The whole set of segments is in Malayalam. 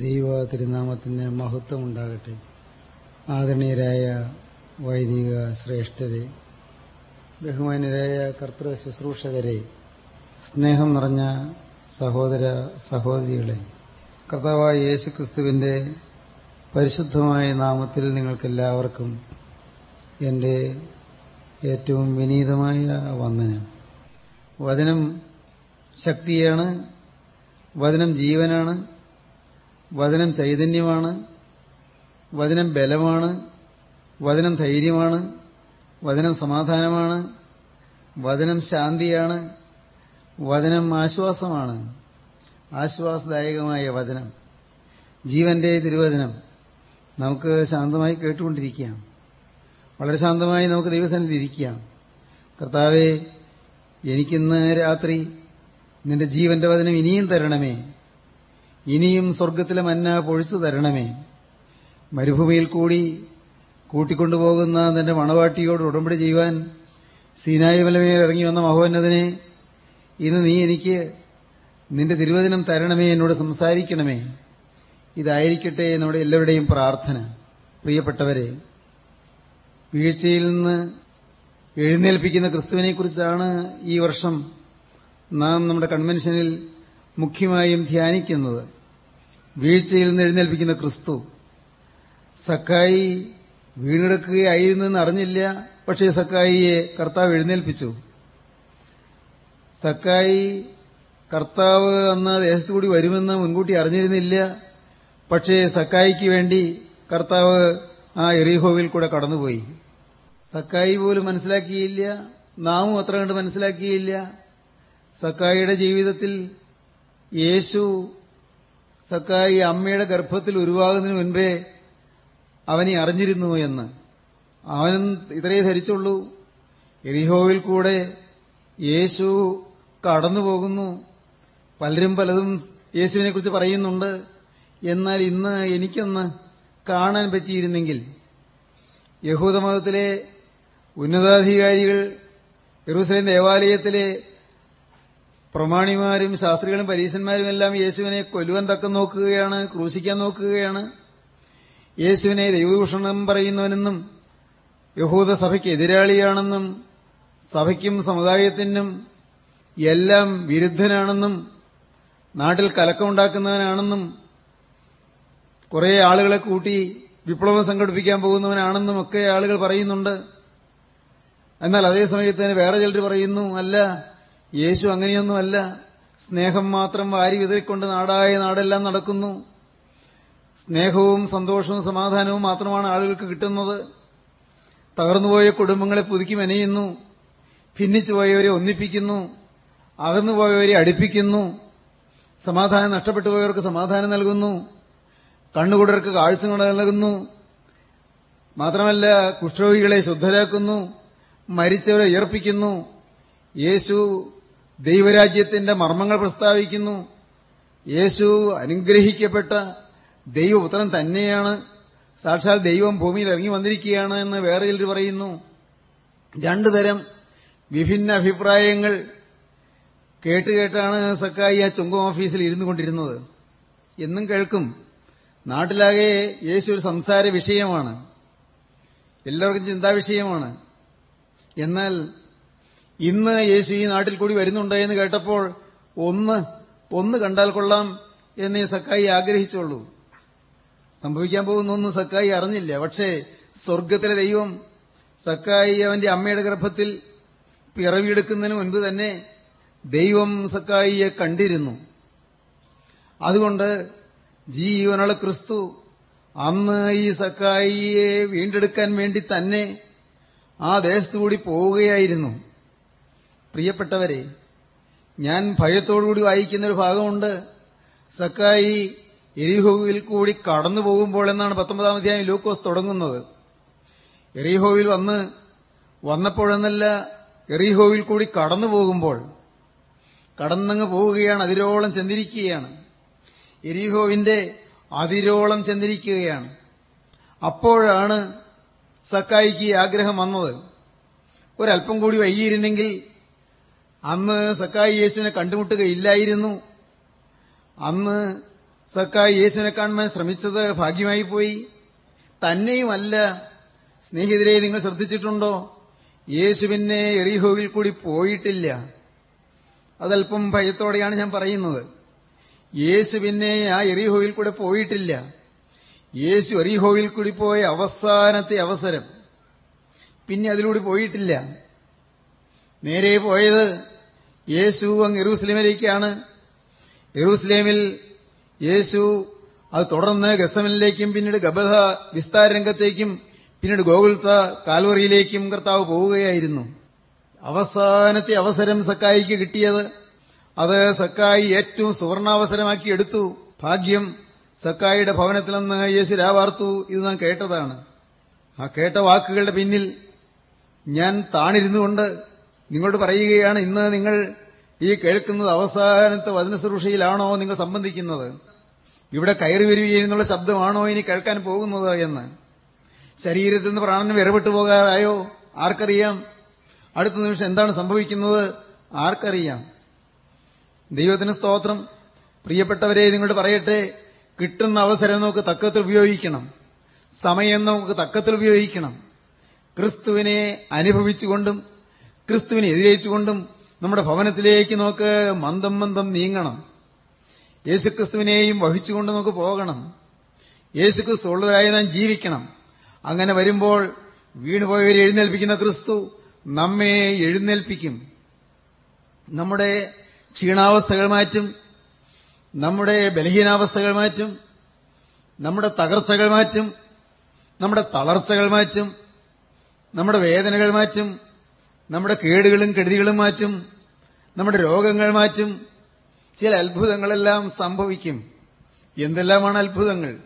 ദൈവ തിരുനാമത്തിന് മഹത്വം ഉണ്ടാകട്ടെ ആദരണീയരായ വൈദിക ശ്രേഷ്ഠരെ ബഹുമാന്യരായ കർത്തൃ ശുശ്രൂഷകരെ സ്നേഹം നിറഞ്ഞ സഹോദര സഹോദരികളെ കർത്താവായ യേശു ക്രിസ്തുവിന്റെ പരിശുദ്ധമായ നാമത്തിൽ നിങ്ങൾക്കെല്ലാവർക്കും എന്റെ ഏറ്റവും വിനീതമായ വന്ദനം. വചനം ശക്തിയാണ് വചനം ജീവനാണ് വചനം ചൈതന്യമാണ് വചനം ബലമാണ് വചനം ധൈര്യമാണ് വചനം സമാധാനമാണ് വചനം ശാന്തിയാണ് വചനം ആശ്വാസമാണ്. ആശ്വാസദായകമായ വചനം. ജീവന്റെ തിരുവചനം. നമുക്ക് ശാന്തമായി കേട്ടുകൊണ്ടിരിക്കാം. വളരെ ശാന്തമായി നമുക്ക് ദൈവസന്നിധി ഇരിക്കാം. കർത്താവെ എനിക്കിന്ന് രാത്രി നിന്റെ ജീവന്റെ വചനം ഇനിയും തരണമേ. ഇനിയും സ്വർഗത്തിലെ മന്ന പൊഴിച്ചു തരണമേ. മരുഭൂമിയിൽ കൂടി കൂട്ടിക്കൊണ്ടുപോകുന്ന തന്റെ മണവാട്ടിയോട് ഉടമ്പടി ചെയ്യുവാൻ സീനായി മലമേൽ ഇറങ്ങി വന്ന മഹോന്നതിനെ ഇന്ന് നീ എനിക്ക് നിന്റെ തിരുവചനം തരണമേ എന്നോട് സംസാരിക്കണമേ. ഇതായിരിക്കട്ടെ നമ്മുടെ എല്ലാവരുടെയും പ്രാർത്ഥന. പ്രിയപ്പെട്ടവരെ വീഴ്ചയിൽ നിന്ന് എഴുന്നേൽപ്പിക്കുന്ന ക്രിസ്തുവിനെക്കുറിച്ചാണ് ഈ വർഷം നാം നമ്മുടെ കൺവെൻഷനിൽ മുഖ്യമായും ധ്യാനിക്കുന്നത്. വീഴ്ചയിൽ നിന്ന് എഴുന്നേൽപ്പിക്കുന്ന ക്രിസ്തു. സക്കായി വീണെടുക്കുകയായിരുന്നെന്ന് അറിഞ്ഞില്ല പക്ഷേ സക്കായിയെ കർത്താവ് എഴുന്നേൽപ്പിച്ചു. സക്കായി കർത്താവ് അന്ന് ദേശത്തുകൂടി വരുമെന്ന് മുൻകൂട്ടി അറിഞ്ഞിരുന്നില്ല പക്ഷേ സക്കായിക്ക് വേണ്ടി കർത്താവ് ആ എറിഹോവിൽ കൂടെ കടന്നുപോയി. സക്കായി പോലും മനസ്സിലാക്കിയില്ല നാമും അത്ര കണ്ട് മനസ്സിലാക്കിയില്ല. സക്കായിയുടെ ജീവിതത്തിൽ യേശു സക്കായി അമ്മയുടെ ഗർഭത്തിൽ ഉരുവാകുന്നതിന് മുൻപേ അവനെ അറിഞ്ഞിരുന്നു എന്ന്. അവനും ഇത്രയേ ധരിച്ചുള്ളൂ. എരിഹോവിൽ കൂടെ യേശു കടന്നുപോകുന്നു. പലരും പലതും യേശുവിനെക്കുറിച്ച് പറയുന്നുണ്ട്. എന്നാൽ ഇന്ന് എനിക്കൊന്ന് കാണാൻ പറ്റിയിരുന്നെങ്കിൽ യഹൂദമതത്തിലെ ഉന്നതാധികാരികൾ യെറൂസലേം ദേവാലയത്തിലെ പ്രമാണിമാരും ശാസ്ത്രികളും പരീശന്മാരും എല്ലാം യേശുവിനെ കൊല്ലുവാൻ തക്ക നോക്കുകയാണ് ക്രൂശിക്കാൻ നോക്കുകയാണ്. യേശുവിനെ ദൈവദൂഷണം പറയുന്നവനെന്നും യഹൂദ സഭയ്ക്ക് എതിരാളിയാണെന്നും സഭയ്ക്കും സമുദായത്തിനും എല്ലാം വിരുദ്ധനാണെന്നും നാട്ടിൽ കലക്കമുണ്ടാക്കുന്നവനാണെന്നും കുറെ ആളുകളെ കൂട്ടി വിപ്ലവം സംഘടിപ്പിക്കാൻ പോകുന്നവനാണെന്നും ഒക്കെ ആളുകൾ പറയുന്നുണ്ട്. എന്നാൽ അതേ സമയത്ത് വേറെ ചിലർ പറയുന്നു അല്ല യേശു അങ്ങനെയൊന്നുമല്ല. സ്നേഹം മാത്രം വാരി വിതറിക്കൊണ്ട് നാടായ നാടെല്ലാം നടക്കുന്നു. സ്നേഹവും സന്തോഷവും സമാധാനവും മാത്രമാണ് ആളുകൾക്ക് കിട്ടുന്നത്. തകർന്നുപോയ കുടുംബങ്ങളെ പുതുക്കി മെനയുന്നു. ഭിന്നിച്ചുപോയവരെ ഒന്നിപ്പിക്കുന്നു. അകന്നുപോയവരെ അടുപ്പിക്കുന്നു. സമാധാനം നഷ്ടപ്പെട്ടു പോയവർക്ക് സമാധാനം നൽകുന്നു. കണ്ണുകൂടർക്ക് കാഴ്ച നൽകുന്നു. മാത്രമല്ല കുഷ്ഠരോഗികളെ ശുദ്ധരാക്കുന്നു. മരിച്ചവരെ ഉയർപ്പിക്കുന്നു. യേശു ദൈവരാജ്യത്തിന്റെ മർമ്മങ്ങൾ പ്രസ്താവിക്കുന്നു. യേശു അനുഗ്രഹിക്കപ്പെട്ട ദൈവപുത്രൻ തന്നെയാണ്. സാക്ഷാൽ ദൈവം ഭൂമിയിൽ ഇറങ്ങി വന്നിരിക്കുകയാണ് എന്ന് വേറെ ചിലർ പറയുന്നു. രണ്ടു തരം വിഭിന്ന അഭിപ്രായങ്ങൾ കേട്ടുകേട്ടാണ് സക്കായി ആ ചുങ്കം ഓഫീസിൽ ഇരുന്നു കൊണ്ടിരുന്നത്. എന്നും കേൾക്കും. നാട്ടിലാകെ യേശു ഒരു സംസാര വിഷയമാണ്. എല്ലാവർക്കും ചിന്താവിഷയമാണ് എന്നാൽ ഇന്ന് യേശു ഈ നാട്ടിൽ കൂടി വരുന്നുണ്ടെന്ന് കേട്ടപ്പോൾ ഒന്ന് ഒന്ന് കണ്ടാൽ കൊള്ളാം എന്നേ സക്കായി ആഗ്രഹിച്ചുള്ളൂ. സംഭവിക്കാൻ പോകുന്നൊന്നും സക്കായി അറിഞ്ഞില്ല. പക്ഷേ സ്വർഗത്തിലെ ദൈവം സക്കായി അവന്റെ അമ്മയുടെ ഗർഭത്തിൽ പിറവിയെടുക്കുന്നതിന് മുൻപ് തന്നെ ദൈവം സക്കായിയെ കണ്ടിരുന്നു. അതുകൊണ്ട് ജീവനുള്ള ക്രിസ്തു അന്ന് ഈ സക്കായിയെ വീണ്ടെടുക്കാൻ വേണ്ടി തന്നെ ആ ദേശത്തുകൂടി പോവുകയായിരുന്നു. പ്രിയപ്പെട്ടവരെ ഞാൻ ഭയത്തോടുകൂടി വായിക്കുന്ന ഒരു ഭാഗമുണ്ട്. സക്കായി എരിഹോവിൽ കൂടി കടന്നു പോകുമ്പോൾ എന്നാണ് പത്തൊമ്പതാം അധ്യായം ലൂക്കോസ് തുടങ്ങുന്നത്. എറിഹോവിൽ വന്ന് വന്നപ്പോഴെന്നല്ല എറിഹോവിൽ കൂടി കടന്നു പോകുമ്പോൾ കടന്നങ്ങ് പോവുകയാണ് അതിരോളം ചെന്നിരിക്കുകയാണ്. എരിഹോവിന്റെ അതിരോളം ചെന്നിരിക്കുകയാണ്. അപ്പോഴാണ് സക്കായിക്ക് ആഗ്രഹം വന്നത്. ഒരല്പം കൂടി വൈകിയിരുന്നെങ്കിൽ അന്ന് സക്കായി യേശുവിനെ കണ്ടുമുട്ടുകയില്ലായിരുന്നു. അന്ന് സക്കായി യേശുവിനെ കാണുവാൻ ശ്രമിച്ചത് ഭാഗ്യമായി പോയി. തന്നെയുമല്ല സ്നേഹിതരെ നിങ്ങൾ ശ്രദ്ധിച്ചിട്ടുണ്ടോ? യേശു പിന്നെ എറിഹോവിൽ കൂടി പോയിട്ടില്ല. അതല്പം ഭയത്തോടെയാണ് ഞാൻ പറയുന്നത്. യേശു പിന്നെ ആ എറിഹോവിൽ കൂടെ പോയിട്ടില്ല. യേശു എറിഹോവിൽ കൂടി പോയ അവസാനത്തെ അവസരം. പിന്നെ അതിലൂടെ പോയിട്ടില്ല. നേരെ പോയത് യേശു അങ്ങ് എറൂസ്ലേമിലേക്കാണ്. എറൂസ്ലേമിൽ യേശു അത് തുടർന്ന് ഗസമനിലേക്കും പിന്നീട് ഗബധ വിസ്താര രംഗത്തേക്കും പിന്നീട് ഗോകുൽത്ത കാൽവറിയിലേക്കും കർത്താവ് പോവുകയായിരുന്നു. അവസാനത്തെ അവസരം സക്കായിക്ക് കിട്ടിയത്. അത് സക്കായി ഏറ്റവും സുവർണാവസരമാക്കി എടുത്തു. ഭാഗ്യം സക്കായിയുടെ ഭവനത്തിൽ നിന്ന് യേശു രാവാർത്തു ഇത് നാം കേട്ടതാണ്. ആ കേട്ട വാക്കുകളുടെ പിന്നിൽ ഞാൻ താണിരുന്നുകൊണ്ട് നിങ്ങളോട് പറയുകയാണ് ഇന്ന് നിങ്ങൾ ഈ കേൾക്കുന്നത് അവസാനത്തെ വചനശുശ്രൂഷയിലാണോ നിങ്ങൾ സംബന്ധിക്കുന്നത്? ഇവിടെ കയറി വരികയെന്നുള്ള ശബ്ദമാണോ ഇനി കേൾക്കാൻ പോകുന്നത് എന്ന്? ശരീരത്തിൽ നിന്ന് പ്രാണനം വിറവിട്ടു പോകാറായോ? ആർക്കറിയാം? അടുത്ത നിമിഷം എന്താണ് സംഭവിക്കുന്നത്? ആർക്കറിയാം? ദൈവത്തിന് സ്തോത്രം. പ്രിയപ്പെട്ടവരെ നിങ്ങളോട് പറയട്ടെ കിട്ടുന്ന അവസരം നമുക്ക് തക്കത്തിൽ ഉപയോഗിക്കണം. സമയം നമുക്ക് തക്കത്തിൽ ഉപയോഗിക്കണം. ക്രിസ്തുവിനെ അനുഭവിച്ചുകൊണ്ടും ക്രിസ്തുവിനെ എതിരേറ്റുകൊണ്ടും നമ്മുടെ ഭവനത്തിലേക്ക് നോക്ക് മന്ദം മന്ദം നീങ്ങണം. യേശുക്രിസ്തുവിനെയും വഹിച്ചുകൊണ്ട് നമുക്ക് പോകണം. യേശുക്രിസ്തു ഉള്ളവരായി നാം ജീവിക്കണം. അങ്ങനെ വരുമ്പോൾ വീണുപോയവരെ എഴുന്നേൽപ്പിക്കുന്ന ക്രിസ്തു നമ്മെ എഴുന്നേൽപ്പിക്കും. നമ്മുടെ ക്ഷീണാവസ്ഥകൾ മാറ്റും. നമ്മുടെ ബലഹീനാവസ്ഥകൾ മാറ്റും. നമ്മുടെ തകർച്ചകൾ മാറ്റും. നമ്മുടെ തളർച്ചകൾ മാറ്റും. നമ്മുടെ വേദനകൾ മാറ്റും. നമ്മുടെ കേടുകളും കെടുതികളും മാറ്റും. നമ്മുടെ രോഗങ്ങൾ മാറ്റും. ചില അത്ഭുതങ്ങളെല്ലാം സംഭവിക്കും. എന്തെല്ലാമാണ് അത്ഭുതങ്ങൾ?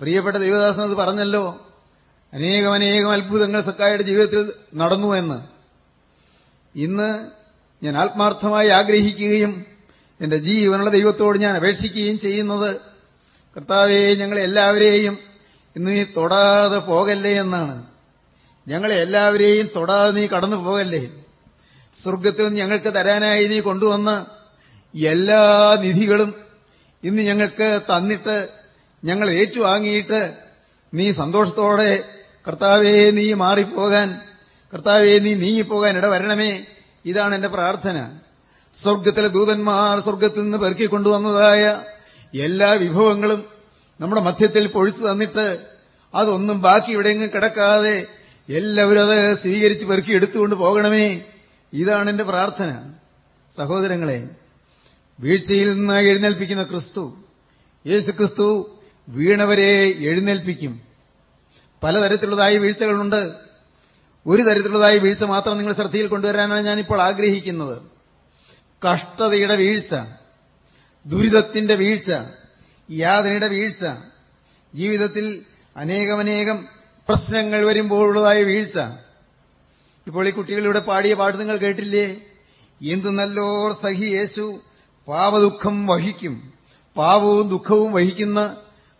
പ്രിയപ്പെട്ട ദേവദാസൻ അത് പറഞ്ഞല്ലോ. അനേകം അനേകം അത്ഭുതങ്ങൾ സക്കായുടെ ജീവിതത്തിൽ നടന്നു എന്ന്. ഇന്ന് ഞാൻ ആത്മാർത്ഥമായി ആഗ്രഹിക്കുകയും എന്റെ ജീവനുള്ള ദൈവത്തോട് ഞാൻ അപേക്ഷിക്കുകയും ചെയ്യുന്നത് കർത്താവെ ഞങ്ങൾ എല്ലാവരെയും ഇന്ന് നീ തൊടാതെ പോകല്ലേ എന്നാണ്. ഞങ്ങളെ എല്ലാവരെയും തൊടാതെ നീ കടന്നു പോകല്ലേ? സ്വർഗത്തിൽ നിന്ന് ഞങ്ങൾക്ക് തരാനായി നീ കൊണ്ടുവന്ന എല്ലാ നിധികളും ഇന്ന് ഞങ്ങൾക്ക് തന്നിട്ട് ഞങ്ങൾ ഏറ്റുവാങ്ങിയിട്ട് നീ സന്തോഷത്തോടെ കർത്താവേ നീ മാറിപ്പോകാൻ കർത്താവേ നീ നീങ്ങിപ്പോകാൻ ഇടവരണമേ. ഇതാണ് എന്റെ പ്രാർത്ഥന. സ്വർഗത്തിലെ ദൂതന്മാർ സ്വർഗത്തിൽ നിന്ന് പെറുക്കിക്കൊണ്ടുവന്നതായ എല്ലാ വിഭവങ്ങളും നമ്മുടെ മധ്യത്തിൽ പൊഴിച്ചു തന്നിട്ട് അതൊന്നും ബാക്കി ഇവിടെയെങ്കിലും കിടക്കാതെ എല്ലാവരും അത് സ്വീകരിച്ച് പെറുക്കി എടുത്തുകൊണ്ട് പോകണമേ. ഇതാണ് എന്റെ പ്രാർത്ഥന. സഹോദരങ്ങളെ വീഴ്ചയിൽ നിന്ന് എഴുന്നേൽപ്പിക്കുന്ന ക്രിസ്തു യേശു ക്രിസ്തു വീണവരെ എഴുന്നേൽപ്പിക്കും. പലതരത്തിലുള്ളതായ വീഴ്ചകളുണ്ട്. ഒരു തരത്തിലുള്ളതായ വീഴ്ച മാത്രം നിങ്ങൾ ശ്രദ്ധയിൽ കൊണ്ടുവരാനാണ് ഞാനിപ്പോൾ ആഗ്രഹിക്കുന്നത്. കഷ്ടതയുടെ വീഴ്ച ദുരിതത്തിന്റെ വീഴ്ച യാതനയുടെ വീഴ്ച ജീവിതത്തിൽ അനേകമനേകം പ്രശ്നങ്ങൾ വരുമ്പോഴുള്ളതായ വീഴ്ച. ഇപ്പോൾ ഈ കുട്ടികളിവിടെ പാടിയ പാട്ട് നിങ്ങൾ കേട്ടില്ലേ? എന്തു നല്ലോർ സഹി യേശു പാവദുഃഖം വഹിക്കും. പാവവും ദുഃഖവും വഹിക്കുന്ന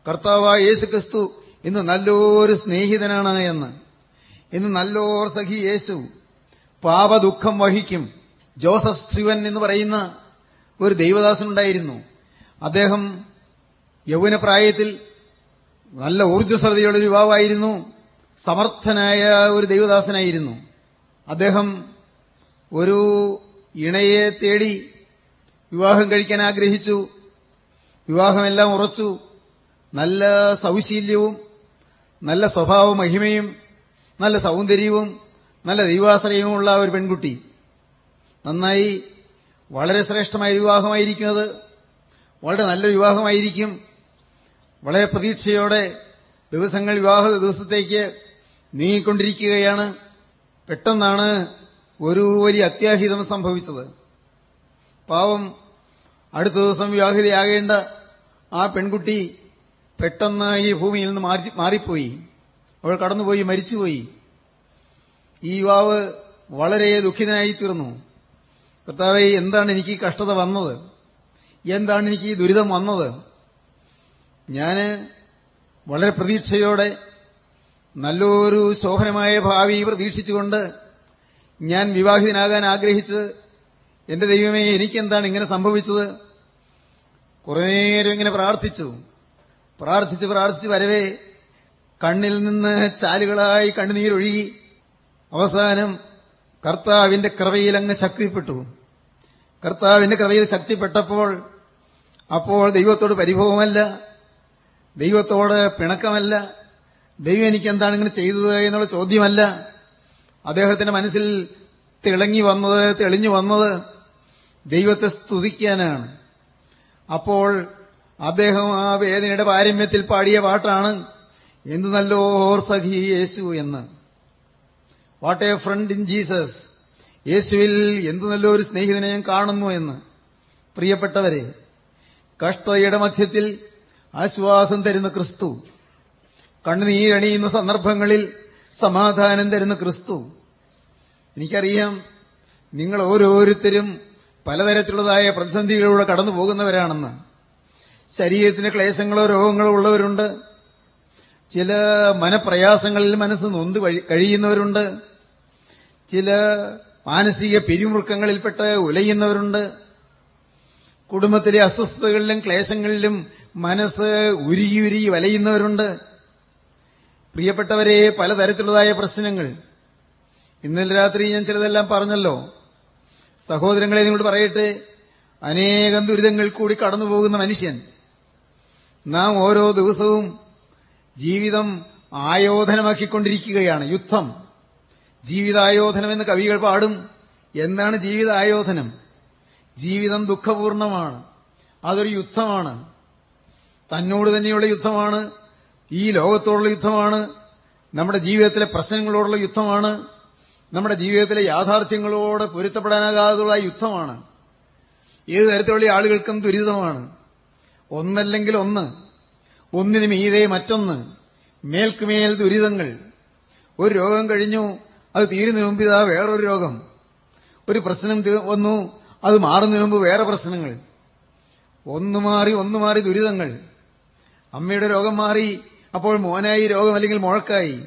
കർത്താവായ യേശു ക്രിസ്തു ഇന്ന് നല്ലൊരു സ്നേഹിതനാണ് എന്ന്. ഇന്ന് നല്ലോർ സഖി യേശു പാപദുഃഖം വഹിക്കും. ജോസഫ് സ്ട്രിവൻ എന്ന് പറയുന്ന ഒരു ദൈവദാസനുണ്ടായിരുന്നു അദ്ദേഹം യൗവനപ്രായത്തിൽ നല്ല ഊർജസ്വതയുള്ള യുവാവായിരുന്നു. സമർത്ഥനായ ഒരു ദൈവദാസനായിരുന്നു. അദ്ദേഹം ഒരു ഇണയെ തേടി വിവാഹം കഴിക്കാൻ ആഗ്രഹിച്ചു. വിവാഹമെല്ലാം ഉറച്ചു. നല്ല സൗശീല്യവും നല്ല സ്വഭാവ മഹിമയും നല്ല സൗന്ദര്യവും നല്ല ദൈവാശ്രയവുമുള്ള ഒരു പെൺകുട്ടി. നന്നായി വളരെ ശ്രേഷ്ഠമായ വിവാഹമായിരിക്കും അത് വളരെ നല്ല വിവാഹമായിരിക്കും. വളരെ പ്രതീക്ഷയോടെ ദിവസങ്ങൾ വിവാഹ ദിവസത്തേക്ക് നീങ്ങിക്കൊണ്ടിരിക്കുകയാണ്. പെട്ടെന്നാണ് ഒരു വലിയ അത്യാഹിതം സംഭവിച്ചത്. പാവം അടുത്ത ദിവസം വിവാഹിതയാകേണ്ട ആ പെൺകുട്ടി പെട്ടെന്ന് ഈ ഭൂമിയിൽ നിന്ന് മാറി മാറിപ്പോയി. അവൾ കടന്നുപോയി മരിച്ചുപോയി. ഈ യുവാവ് വളരെ ദുഃഖിതനായി തീർന്നു. കർത്താവെ എന്താണ് എനിക്ക് കഷ്ടത വന്നത്? എന്താണ് എനിക്ക് ഈ ദുരിതം വന്നത്? ഞാൻ വളരെ പ്രതീക്ഷയോടെ നല്ലൊരു ശോഭനമായ ഭാവി പ്രതീക്ഷിച്ചുകൊണ്ട് ഞാൻ വിവാഹിതനാകാൻ ആഗ്രഹിച്ചത് എന്റെ ദൈവമേ എനിക്കെന്താണ് ഇങ്ങനെ സംഭവിച്ചത്? കുറെ നേരം ഇങ്ങനെ പ്രാർത്ഥിച്ചു. പ്രാർത്ഥിച്ച് പ്രാർത്ഥിച്ച് വരവേ കണ്ണിൽ നിന്ന് ചാലുകളായി കണ്ണുനീരൊഴുകി അവസാനം കർത്താവിന്റെ കൃപയിൽ അങ്ങ് ശക്തിപ്പെട്ടു. കർത്താവിന്റെ കൃപയിൽ ശക്തിപ്പെട്ടപ്പോൾ അപ്പോൾ ദൈവത്തോട് പരിഭവമല്ല ദൈവത്തോട് പിണക്കമല്ല ദൈവം എനിക്ക് എന്താണ് ഇങ്ങനെ ചെയ്തത് എന്നുള്ള ചോദ്യമല്ല. അദ്ദേഹത്തിന്റെ മനസ്സിൽ തിളങ്ങി വന്നത് തെളിഞ്ഞു വന്നത് ദൈവത്തെ സ്തുതിക്കാനാണ്. അപ്പോൾ അദ്ദേഹം ആ വേദനയുടെ പാരമ്യത്തിൽ പാടിയ പാട്ടാണ് എന്തു നല്ലോർ സഖി യേശു എന്ന്. What a friend in Jesus യേശുവിൽ എന്തു നല്ലൊരു സ്നേഹിതനെ ഞാൻ കാണുന്നു എന്ന്. പ്രിയപ്പെട്ടവരെ കഷ്ടതയുടെ മധ്യത്തിൽ ആശ്വാസം തരുന്ന ക്രിസ്തു കണ്ണുനീരണിയുന്ന സന്ദർഭങ്ങളിൽ സമാധാനം തരുന്ന ക്രിസ്തു. എനിക്കറിയാം നിങ്ങൾ ഓരോരുത്തരും പലതരത്തിലുള്ളതായ പ്രതിസന്ധികളിലൂടെ കടന്നു പോകുന്നവരാണെന്ന്. ശരീരത്തിന് ക്ലേശങ്ങളോ രോഗങ്ങളോ ഉള്ളവരുണ്ട്. ചില മനപ്രയാസങ്ങളിൽ മനസ്സ് നൊന്ത് കഴിയുന്നവരുണ്ട്. ചില മാനസിക പിരിമുറുക്കങ്ങളിൽപ്പെട്ട് ഉലയുന്നവരുണ്ട്. കുടുംബത്തിലെ അസ്വസ്ഥതകളിലും ക്ലേശങ്ങളിലും മനസ്സ് ഉരുകി ഉരുകി വലയുന്നവരുണ്ട്. പ്രിയപ്പെട്ടവരെ പലതരത്തിലുള്ളതായ പ്രശ്നങ്ങൾ. ഇന്നലെ രാത്രി ഞാൻ ചിലതെല്ലാം പറഞ്ഞല്ലോ. സഹോദരങ്ങളെ നിങ്ങളോട് പറയട്ടെ അനേകം ദുരിതങ്ങൾ കൂടി കടന്നുപോകുന്ന മനുഷ്യൻ. നാം ഓരോ ദിവസവും ജീവിതം ആയോധനമാക്കിക്കൊണ്ടിരിക്കുകയാണ്. യുദ്ധം. ജീവിതായോധനം എന്ന് കവികൾ പാടും. എന്താണ് ജീവിതായോധനം? ജീവിതം ദുഃഖപൂർണമാണ്. അതൊരു യുദ്ധമാണ്. തന്നോട് തന്നെയുള്ള യുദ്ധമാണ്. ഈ ലോകത്തോടുള്ള യുദ്ധമാണ് നമ്മുടെ ജീവിതത്തിലെ പ്രശ്നങ്ങളോടുള്ള യുദ്ധമാണ് നമ്മുടെ ജീവിതത്തിലെ യാഥാർത്ഥ്യങ്ങളോട് പൊരുത്തപ്പെടാനാകാതുള്ള യുദ്ധമാണ്. ഏത് തരത്തിലുള്ള ആളുകൾക്കും ദുരിതമാണ്. ഒന്നല്ലെങ്കിൽ ഒന്ന് ഒന്നിനു മീതെ മറ്റൊന്ന് മേൽക്കുമേൽ ദുരിതങ്ങൾ. ഒരു രോഗം കഴിഞ്ഞു അത് തീരുന്നതിന് മുമ്പ് ഇതാ വേറൊരു രോഗം. ഒരു പ്രശ്നം വന്നു അത് മാറുന്നതിന് മുമ്പ് വേറെ പ്രശ്നങ്ങൾ. ഒന്നു മാറി ഒന്നു മാറി ദുരിതങ്ങൾ. അമ്മയുടെ രോഗം മാറി അപ്പോൾ മോനായി രോഗം അല്ലെങ്കിൽ മുഴക്കായി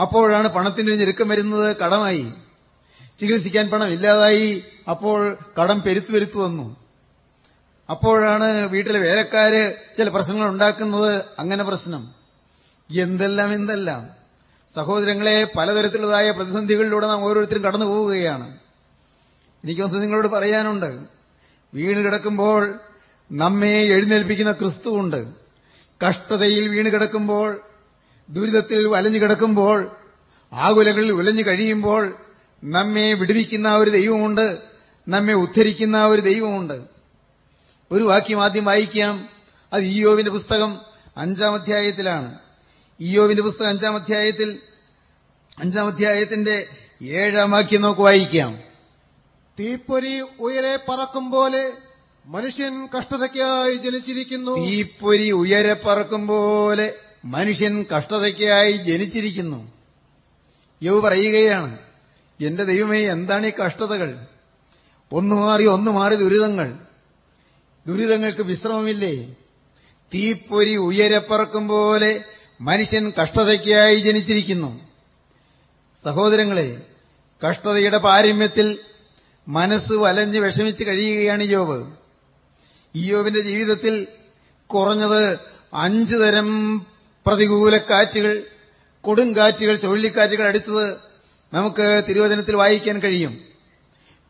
അപ്പോഴാണ് പണത്തിന്റെ ഞെരുക്കം വരുന്നത് കടമായി. ചികിത്സിക്കാൻ പണം ഇല്ലാതായി അപ്പോൾ കടം പെരുത്തു പെരുത്തു വന്നു. അപ്പോഴാണ് വീട്ടിലെ വേലക്കാര് ചില പ്രശ്നങ്ങൾ ഉണ്ടാക്കുന്നത് അങ്ങനെ പ്രശ്നം. എന്തെല്ലാം എന്തെല്ലാം. സഹോദരങ്ങളെ പലതരത്തിലുള്ളതായ പ്രതിസന്ധികളിലൂടെ നാം ഓരോരുത്തരും കടന്നു പോവുകയാണ്. എനിക്കൊന്ന് നിങ്ങളോട് പറയാനുണ്ട്. വീണ് കിടക്കുമ്പോൾ നമ്മെ എഴുന്നേൽപ്പിക്കുന്ന ക്രിസ്തുവുണ്ട് കഷ്ടതയിൽ വീണുകിടക്കുമ്പോൾ ദുരിതത്തിൽ വലഞ്ഞു കിടക്കുമ്പോൾ ആകുലകളിൽ ഉലഞ്ഞു കഴിയുമ്പോൾ നമ്മെ വിടുവിക്കുന്ന ഒരു ദൈവമുണ്ട് നമ്മെ ഉദ്ധരിക്കുന്ന ഒരു ദൈവമുണ്ട്. ഒരു വാക്യം ആദ്യം വായിക്കാം. അത് ഇയോവിന്റെ പുസ്തകം അഞ്ചാം അധ്യായത്തിലാണ്. ഇയോവിന്റെ പുസ്തകം അഞ്ചാം അധ്യായത്തിൽ അഞ്ചാം അധ്യായത്തിന്റെ ഏഴാം വാക്യം നമുക്ക് വായിക്കാം. തീപ്പൊരി ഉയരെ പറക്കും പോലെ മനുഷ്യൻ കഷ്ടതയ്ക്കായി ജനിച്ചിരിക്കുന്നു. തീപ്പൊരി ഉയരെ പറക്കും പോലെ മനുഷ്യൻ കഷ്ടതയ്ക്കായി ജനിച്ചിരിക്കുന്നു. യവ് പറയുകയാണ് എന്റെ ദൈവമേ എന്താണ് ഈ കഷ്ടതകൾ? ഒന്നു മാറി ഒന്നു മാറി ദുരിതങ്ങൾ. ദുരിതങ്ങൾക്ക് വിശ്രമമില്ലേ? തീപ്പൊരി ഉയരെ പറക്കും പോലെ മനുഷ്യൻ കഷ്ടതയ്ക്കായി ജനിച്ചിരിക്കുന്നു. സഹോദരങ്ങളെ കഷ്ടതയുടെ പാരമ്യത്തിൽ മനസ്സ് വലഞ്ഞ് വിഷമിച്ച് കഴിയുകയാണ് യോവ് ഇയോവിന്റെ ജീവിതത്തിൽ കുറഞ്ഞത് അഞ്ചു തരം പ്രതികൂല കാറ്റുകൾ കൊടുങ്കാറ്റുകൾ ചുഴലിക്കാറ്റുകൾ അടിച്ചത് നമുക്ക് തിരുവചനത്തിൽ വായിക്കാൻ കഴിയും.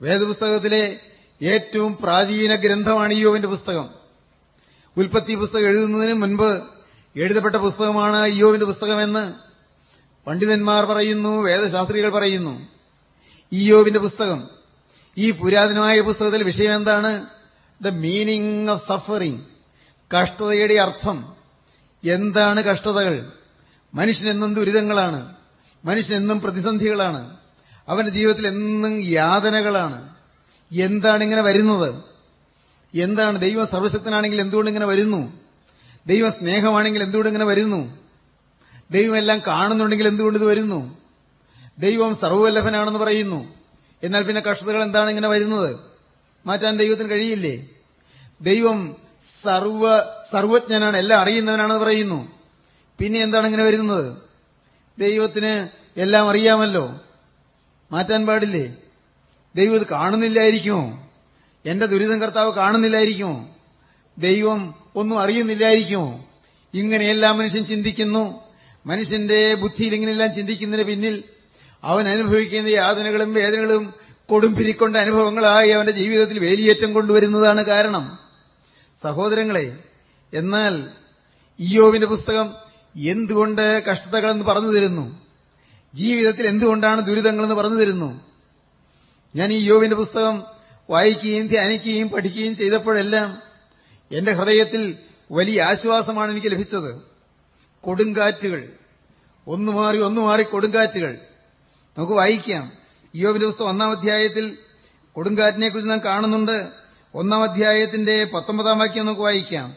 വേദപുസ്തകത്തിലെ ഏറ്റവും പ്രാചീന ഗ്രന്ഥമാണ് ഇയോവിന്റെ പുസ്തകം. ഉൽപ്പത്തി പുസ്തകം എഴുതുന്നതിന് മുൻപ് എഴുതപ്പെട്ട പുസ്തകമാണ് ഇയോവിന്റെ പുസ്തകമെന്ന് പണ്ഡിതന്മാർ പറയുന്നു വേദശാസ്ത്രികൾ പറയുന്നു. ഇയോവിന്റെ പുസ്തകം. ഈ പുരാതനമായ പുസ്തകത്തിൽ വിഷയം എന്താണ്? ദ മീനിങ് ഓഫ് സഫറിംഗ് കഷ്ടതയുടെ അർത്ഥം എന്താണ് കഷ്ടതകൾ? മനുഷ്യനെന്നും ദുരിതങ്ങളാണ്. മനുഷ്യനെന്നും പ്രതിസന്ധികളാണ്. അവന്റെ ജീവിതത്തിൽ എന്നും യാതനകളാണ്. എന്താണ് ഇങ്ങനെ വരുന്നത്? എന്താണ് ദൈവം സർവശക്തനാണെങ്കിൽ എന്തുകൊണ്ട് ഇങ്ങനെ വരുന്നു? ദൈവ സ്നേഹമാണെങ്കിൽ എന്തുകൊണ്ട് ഇങ്ങനെ വരുന്നു? ദൈവം എല്ലാം കാണുന്നുണ്ടെങ്കിൽ എന്തുകൊണ്ട് ഇത് വരുന്നു? ദൈവം സർവവല്ലഭനാണെന്ന് പറയുന്നു. എന്നാൽ പിന്നെ കഷ്ടതകൾ എന്താണ് ഇങ്ങനെ വരുന്നത്? മാറ്റാൻ ദൈവത്തിന് കഴിയില്ലേ? ദൈവം സർവ സർവജ്ഞനാണ് എല്ലാം അറിയുന്നവനാണെന്ന് പറയുന്നു. പിന്നെ എന്താണ് ഇങ്ങനെ വരുന്നത്? ദൈവത്തിന് എല്ലാം അറിയാമല്ലോ. മാറ്റാൻ പാടില്ലേ? ദൈവം ഇത് കാണുന്നില്ലായിരിക്കുമോ എന്റെ ദുരിതം കർത്താവ് കാണുന്നില്ലായിരിക്കുമോ ദൈവം ഒന്നും അറിയുന്നില്ലായിരിക്കുമോ ഇങ്ങനെയെല്ലാം മനുഷ്യൻ ചിന്തിക്കുന്നു. മനുഷ്യന്റെ ബുദ്ധിയിൽ ഇങ്ങനെയെല്ലാം ചിന്തിക്കുന്നതിന് പിന്നിൽ അവൻ അനുഭവിക്കുന്ന യാതനകളും വേദനകളും കൊടുമ്പിരിക്കൊണ്ട അനുഭവങ്ങളായി അവന്റെ ജീവിതത്തിൽ വേലിയേറ്റം കൊണ്ടുവരുന്നതാണ് കാരണം. സഹോദരങ്ങളെ എന്നാൽ ഇയോവിന്റെ പുസ്തകം എന്തുകൊണ്ട് കഷ്ടതകളെന്ന് പറഞ്ഞു തരുന്നു? ജീവിതത്തിൽ എന്തുകൊണ്ടാണ് ദുരിതങ്ങളെന്ന് പറഞ്ഞു തരുന്നു? ഞാൻ ഈ യോവിന്റെ പുസ്തകം വായിക്കുകയും ധ്യാനിക്കുകയും പഠിക്കുകയും ചെയ്തപ്പോഴെല്ലാം എന്റെ ഹൃദയത്തിൽ വലിയ ആശ്വാസമാണ് എനിക്ക് ലഭിച്ചത്. കൊടുങ്കാറ്റുകൾ. ഒന്നു മാറി ഒന്നു മാറി കൊടുങ്കാറ്റുകൾ. നമുക്ക് വായിക്കാം. യോവിന്റെ പുസ്തകം ഒന്നാം അധ്യായത്തിൽ കൊടുങ്കാറ്റിനെക്കുറിച്ച് നാം കാണുന്നുണ്ട്. ഒന്നാം അധ്യായത്തിന്റെ പത്തൊമ്പതാം വാക്യം നമുക്ക് വായിക്കാം.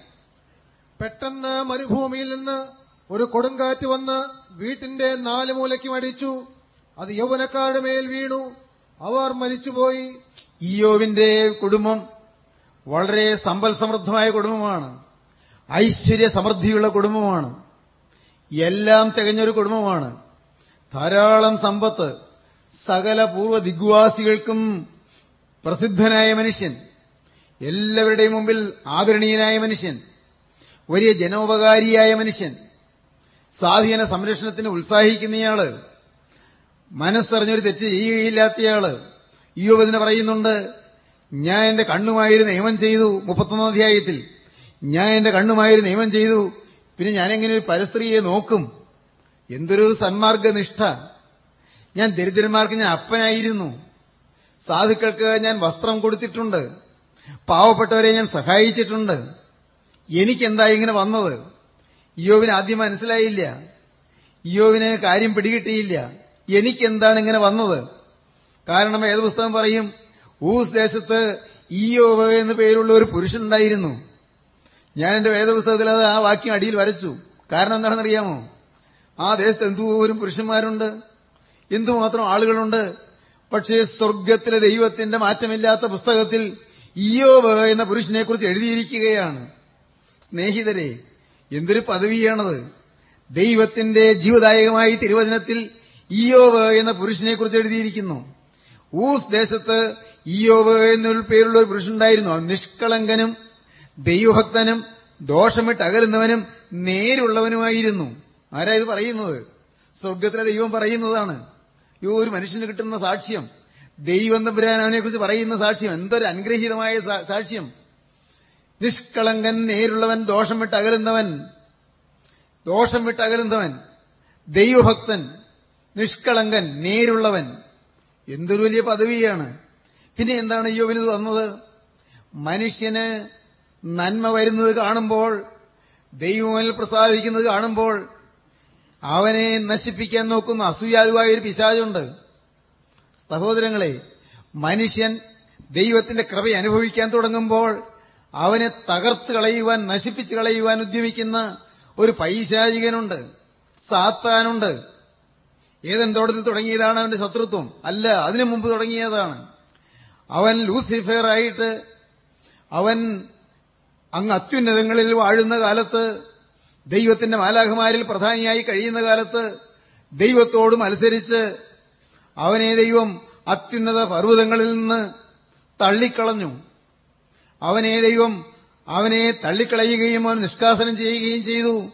പെട്ടെന്ന് മരുഭൂമിയിൽ നിന്ന് ഒരു കൊടുങ്കാറ്റ് വന്ന് വീട്ടിന്റെ നാല് മൂലയ്ക്കും അടിച്ചു. അത് യൗവനക്കാരുടെ മേൽ വീണു. അവർ മരിച്ചുപോയി. ഇയോവിന്റെ കുടുംബം വളരെ സമ്പൽ സമൃദ്ധമായ കുടുംബമാണ്. ഐശ്വര്യ സമൃദ്ധിയുള്ള കുടുംബമാണ്. എല്ലാം തികഞ്ഞൊരു കുടുംബമാണ്. ധാരാളം സമ്പത്ത് സകല പൂർവ ദിഗ്വാസികൾക്കും പ്രസിദ്ധനായ മനുഷ്യൻ എല്ലാവരുടെയും മുമ്പിൽ ആദരണീയനായ മനുഷ്യൻ വലിയ ജനോപകാരിയായ മനുഷ്യൻ സ്വാധീന സംരക്ഷണത്തിന് ഉത്സാഹിക്കുന്നയാൾ മനസ്സറിഞ്ഞൊരു തെറ്റ് ചെയ്യുകയില്ലാത്തയാൾ. യുവതിന് പറയുന്നുണ്ട് ഞാൻ എന്റെ കണ്ണുമായൊരു നിയമം ചെയ്തു മുപ്പത്തൊന്നാം അധ്യായത്തിൽ. ഞാൻ എന്റെ കണ്ണുമായൊരു നിയമം ചെയ്തു. പിന്നെ ഞാനെങ്ങനെ ഒരു പരസ്ത്രീയെ നോക്കും? എന്തൊരു സന്മാർഗനിഷ്ഠ. ഞാൻ ദരിദ്രന്മാർക്ക് ഞാൻ അപ്പനായിരുന്നു. സാധുക്കൾക്ക് ഞാൻ വസ്ത്രം കൊടുത്തിട്ടുണ്ട്. പാവപ്പെട്ടവരെ ഞാൻ സഹായിച്ചിട്ടുണ്ട്. എനിക്കെന്താ ഇങ്ങനെ വന്നത്? ഇയോവിന് ആദ്യം മനസ്സിലായില്ല. ഇയോവിന് കാര്യം പിടികിട്ടിയില്ല. എനിക്കെന്താണ് ഇങ്ങനെ വന്നത്? കാരണം ഏത് പുസ്തകം പറയും? ഊസ് ദേശത്ത് ഇയോവ എന്ന് പേരുള്ള ഒരു പുരുഷനുണ്ടായിരുന്നു. ഞാൻ എന്റെ വേദപുസ്തകത്തിൽ അത് ആ വാക്യം അടിയിൽ വരച്ചു. കാരണം എന്താണെന്നറിയാമോ? ആ ദേശത്ത് എന്തോരം പുരുഷന്മാരുണ്ട്. എന്തുമാത്രം ആളുകളുണ്ട്? പക്ഷേ സ്വർഗത്തിലെ ദൈവത്തിന്റെ മാറ്റമില്ലാത്ത പുസ്തകത്തിൽ ഇയോബ് എന്ന പുരുഷനെക്കുറിച്ച് എഴുതിയിരിക്കുകയാണ്. സ്നേഹിതരെ എന്തൊരു പദവിയാണത്. ദൈവത്തിന്റെ ജീവദായകമായി തിരുവചനത്തിൽ ഇയോവ് എന്ന പുരുഷനെക്കുറിച്ച് എഴുതിയിരിക്കുന്നു. ഊസ് ദേശത്ത് ഇയോവ് എന്നൊരു പേരുള്ള ഒരു പുരുഷനുണ്ടായിരുന്നു. അവൻ നിഷ്കളങ്കനും ദൈവഭക്തനും ദോഷമിട്ട് അകലുന്നവനും നേരുള്ളവനുമായിരുന്നു. ആരാ ഇത് പറയുന്നത്? സ്വർഗത്തിലെ ദൈവം പറയുന്നതാണ്. ഈ ഒരു മനുഷ്യന് കിട്ടുന്ന സാക്ഷ്യം. ദൈവം തമ്പുരാൻ അവനെ കുറിച്ച് പറയുന്ന സാക്ഷ്യം. എന്തൊരു അനുഗ്രഹീതമായ സാക്ഷ്യം. നിഷ്കളങ്കൻ നേരുള്ളവൻ ദോഷം വിട്ട് അകലുന്നവൻ. ദോഷം വിട്ട് അകലുന്നവൻ. ദൈവഭക്തൻ. നിഷ്കളങ്കൻ നേരുള്ളവൻ. എന്തൊരു വലിയ പദവിയാണ്. പിന്നെ എന്താണ് യോവിന് തന്നത്? മനുഷ്യന് നന്മ വരുന്നത് കാണുമ്പോൾ ദൈവമേൽ പ്രസാദിക്കുന്നത് കാണുമ്പോൾ അവനെ നശിപ്പിക്കാൻ നോക്കുന്ന അസൂയാലുവായ ഒരു പിശാചുണ്ട്. സഹോദരങ്ങളെ മനുഷ്യൻ ദൈവത്തിന്റെ കൃപ അനുഭവിക്കാൻ തുടങ്ങുമ്പോൾ അവനെ തകർത്ത് കളയുവാൻ നശിപ്പിച്ചു കളയുവാൻ ഉദ്യമിക്കുന്ന ഒരു പൈശാചികനുണ്ട്. സാത്താനുണ്ട്. ഏതെന്തോടത്തിൽ തുടങ്ങിയതാണ് അവന്റെ ശത്രുത്വം. അല്ല അതിനു മുമ്പ് തുടങ്ങിയതാണ്. അവൻ ലൂസിഫർ ആയിട്ട് അവൻ അങ്ങ് അത്യുന്നതങ്ങളിൽ വാഴുന്ന കാലത്ത് ദൈവത്തിന്റെ മാലാഖമാരിൽ പ്രധാനിയായി കഴിയുന്ന കാലത്ത് ദൈവത്തോട് മത്സരിച്ച് അവനെ ദൈവം അത്യുന്നത പർവതങ്ങളിൽ നിന്ന് തള്ളിക്കളഞ്ഞു. അവനെ ദൈവം അവനെ തള്ളിക്കളയുകയും അവൻ നിഷ്കാസനം ചെയ്യുകയും ചെയ്തു.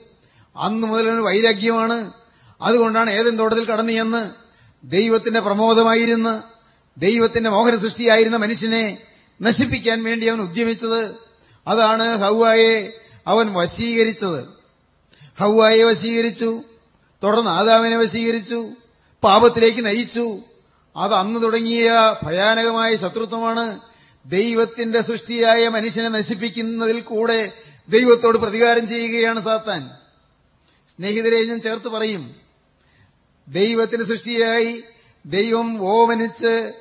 അന്നു മുതൽ അവന് വൈരാഗ്യമാണ്. അതുകൊണ്ടാണ് ഏതെൻ തോട്ടത്തിൽ കടന്നു എന്ന് ദൈവത്തിന്റെ പ്രമോദമായിരുന്ന ദൈവത്തിന്റെ മോഹന സൃഷ്ടിയായിരുന്ന മനുഷ്യനെ നശിപ്പിക്കാൻ വേണ്ടി അവൻ ഉദ്യമിച്ചത്. അതാണ് ഹൗവായെ അവൻ വശീകരിച്ചത്. ഹൗവായെ വശീകരിച്ചു തുടർന്ന് ആദാമിനെ വശീകരിച്ചു പാപത്തിലേക്ക് നയിച്ചു. അത് അന്ന് തുടങ്ങിയ ഭയാനകമായ ശത്രുത്വമാണ്. ദൈവത്തിന്റെ സൃഷ്ടിയായ മനുഷ്യനെ നശിപ്പിക്കുന്നതിൽ കൂടെ ദൈവത്തോട് പ്രതികാരം ചെയ്യുകയാണ് സാത്താൻ. സ്നേഹിതരെ ഞാൻ ചേർത്ത് പറയും ദൈവത്തിന് സൃഷ്ടിയായി ദൈവം ഓമനിച്ച്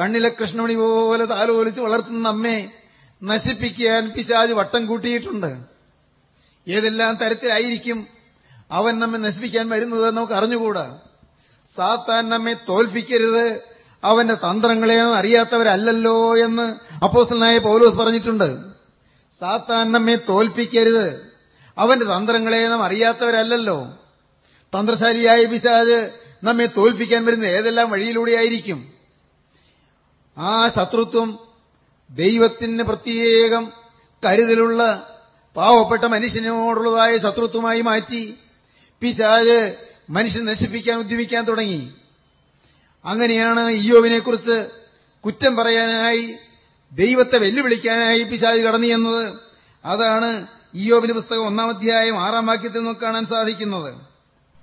കണ്ണിലെ കൃഷ്ണമണി പോലെ താലോലിച്ച് വളർത്തുന്ന നമ്മെ നശിപ്പിക്കാൻ പിശാജ് വട്ടം കൂട്ടിയിട്ടുണ്ട്. ഏതെല്ലാം തരത്തിലായിരിക്കും അവൻ നമ്മെ നശിപ്പിക്കാൻ വരുന്നത് നമുക്ക് അറിഞ്ഞുകൂടാ? സാത്താൻ നമ്മെ തോൽപ്പിക്കരുത്. അവന്റെ തന്ത്രങ്ങളെ അറിയാത്തവരല്ലല്ലോ എന്ന് അപ്പോസ്റ്റലായ പൗലോസ് പറഞ്ഞിട്ടുണ്ട്. സാത്താൻ നമ്മെ തോൽപ്പിക്കരുത്. അവന്റെ തന്ത്രങ്ങളെ നാം അറിയാത്തവരല്ലല്ലോ. തന്ത്രശാലിയായ പിശാജ് നമ്മെ തോൽപ്പിക്കാൻ വരുന്ന ഏതെല്ലാം വഴിയിലൂടെയായിരിക്കും ആ ശത്രുത്വം ദൈവത്തിന് പ്രത്യേകം കരുതലുള്ള പാവപ്പെട്ട മനുഷ്യനോടുള്ളതായ ശത്രുത്വമായി മാറ്റി പിശാജ് മനുഷ്യൻ നശിപ്പിക്കാൻ ഉദ്യമിക്കാൻ തുടങ്ങി. അങ്ങനെയാണ് ഇയോവിനെക്കുറിച്ച് കുറ്റം പറയാനായി ദൈവത്തെ വെല്ലുവിളിക്കാനായി പിശാജ് കടന്നു എന്നത് അതാണ് ഇയോബിന്റെ പുസ്തകം ഒന്നാം അധ്യായം ആറാം വാക്യത്തിൽ നമുക്ക് കാണാൻ സാധിക്കുന്നത്.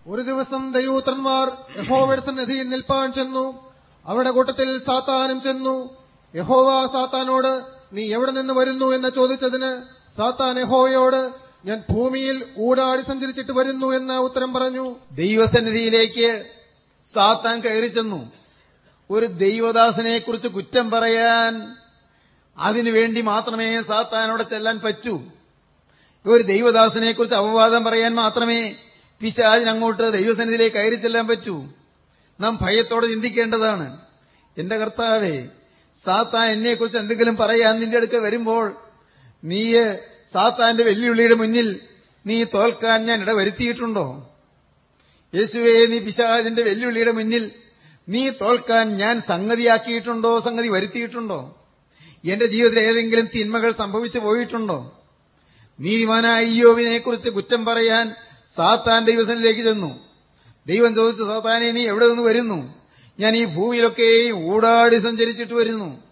ഒരു ദിവസം ദൈവൂത്രന്മാർ യഹോവയുടെ നദിയിൽ നിൽപ്പാൻ ചെന്നു. അവരുടെ കൂട്ടത്തിൽ സാത്താനും ചെന്നു. യഹോവ സാത്താനോട് നീ എവിടെ നിന്ന് വരുന്നു? എന്ന് ചോദിച്ചതിന് സാത്താൻ യഹോവയോട് ഞാൻ ഭൂമിയിൽ ഊടാടി സഞ്ചരിച്ചിട്ട് വരുന്നു എന്ന് ഉത്തരം പറഞ്ഞു. ദൈവസന്നിധിയിലേക്ക് സാത്താൻ കയറി ചെന്നു. ഒരു ദൈവദാസനെ കുറിച്ച് കുറ്റം പറയാൻ അതിനുവേണ്ടി മാത്രമേ സാത്താനോടെ ചെല്ലാൻ പറ്റൂ. ഒരു ദൈവദാസനെ കുറിച്ച് അപവാദം പറയാൻ മാത്രമേ പിശാചിന് അങ്ങോട്ട് ദൈവസന്നിധിയിലേക്ക് കയറി ചെല്ലാൻ പറ്റൂ. നാം ഭയത്തോടെ ചിന്തിക്കേണ്ടതാണ്. എന്റെ കർത്താവേ സാത്താൻ എന്നെക്കുറിച്ച് എന്തെങ്കിലും പറയാൻ നിന്റെ അടുക്ക വരുമ്പോൾ നീ സാത്താന്റെ വെല്ലുവിളിയുടെ മുന്നിൽ നീ തോൽക്കാൻ ഞാൻ ഇടവരുത്തിയിട്ടുണ്ടോ? യേശുവേ നീ പിശാചിന്റെ വെല്ലുവിളിയുടെ മുന്നിൽ നീ തോൽക്കാൻ ഞാൻ സംഗതിയാക്കിയിട്ടുണ്ടോ? സംഗതി വരുത്തിയിട്ടുണ്ടോ? എന്റെ ജീവിതത്തിൽ ഏതെങ്കിലും തിന്മകൾ സംഭവിച്ചു പോയിട്ടുണ്ടോ? നീതിമാനായ ഇയോവിനെ കുറിച്ച് കുറ്റം പറയാൻ സാത്താൻ ദൈവസനിലേക്ക് ചെന്നു. ദൈവം ചോദിച്ചു സാത്താനെ നീ എവിടെ നിന്ന് വരുന്നു? ഞാൻ ഈ ഭൂമിയിലൊക്കെയും ഊടാടി സഞ്ചരിച്ചിട്ട് വരുന്നു.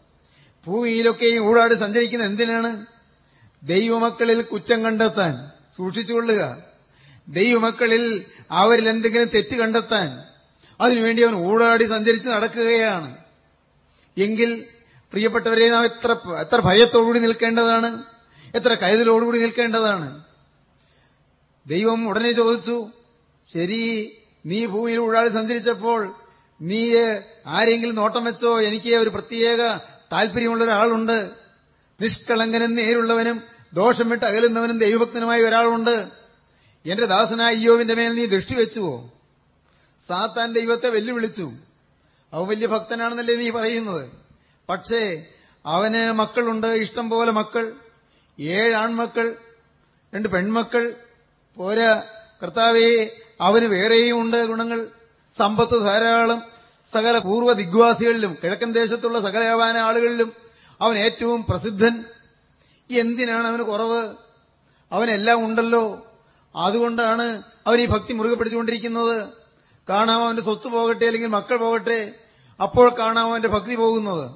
ഭൂമിയിലൊക്കെയും ഊടാടി സഞ്ചരിക്കുന്നത് എന്തിനാണ്? ദൈവമക്കളിൽ കുറ്റം കണ്ടെത്താൻ സൂക്ഷിച്ചുകൊള്ളുക. ദൈവമക്കളിൽ അവരിൽ എന്തെങ്കിലും തെറ്റ് കണ്ടെത്താൻ അതിനുവേണ്ടി അവൻ ഊടാടി സഞ്ചരിച്ച് നടക്കുകയാണ്. എങ്കിൽ പ്രിയപ്പെട്ടവരെ നാം എത്ര എത്ര ഭയത്തോടുകൂടി നിൽക്കേണ്ടതാണ്? എത്ര കരുതലോടുകൂടി നിൽക്കേണ്ടതാണ്? ദൈവം ഉടനെ ചോദിച്ചു ശരി നീ ഭൂമിയിൽ ഊഴാടി സഞ്ചരിച്ചപ്പോൾ നീ ആരെങ്കിലും നോട്ടം വെച്ചോ? എനിക്ക് ഒരു പ്രത്യേക താല്പര്യമുള്ള ഒരാളുണ്ട്. നിഷ്കളങ്കനും നേരുള്ളവനും ദോഷം വിട്ട് അകലുന്നവനും ദൈവഭക്തനുമായ ഒരാളുണ്ട്. എന്റെ ദാസനായ അയ്യോവിന്റെ മേൽ നീ ദൃഷ്ടി വെച്ചുവോ? സാത്താൻ ദൈവത്തെ വെല്ലുവിളിച്ചു. അവൻ വലിയ ഭക്തനാണെന്നല്ലേ നീ പറയുന്നത്. പക്ഷേ അവന് മക്കളുണ്ട്. ഇഷ്ടം പോലെ മക്കൾ. ഏഴ് ആൺമക്കൾ രണ്ട് പെൺമക്കൾ. പോരാ കർത്താവേ അവന് വേറെയും ഉണ്ട് ഗുണങ്ങൾ. സമ്പത്ത് ധാരാളം. സകല പൂർവ ദിഗ്വാസികളിലും കിഴക്കൻ ദേശത്തുള്ള സകലവാന ആളുകളിലും അവൻ ഏറ്റവും പ്രസിദ്ധൻ. എന്തിനാണ് അവന് കുറവ്? അവനെല്ലാം ഉണ്ടല്ലോ. അതുകൊണ്ടാണ് അവൻ ഈ ഭക്തി മുറുകെ പിടിച്ചുകൊണ്ടിരിക്കുന്നത് കാണാം അവന്റെ സ്വത്ത് പോകട്ടെ അല്ലെങ്കിൽ മക്കൾ പോകട്ടെ? അപ്പോൾ കാണാം അവന്റെ ഭക്തി പോകുന്നത്?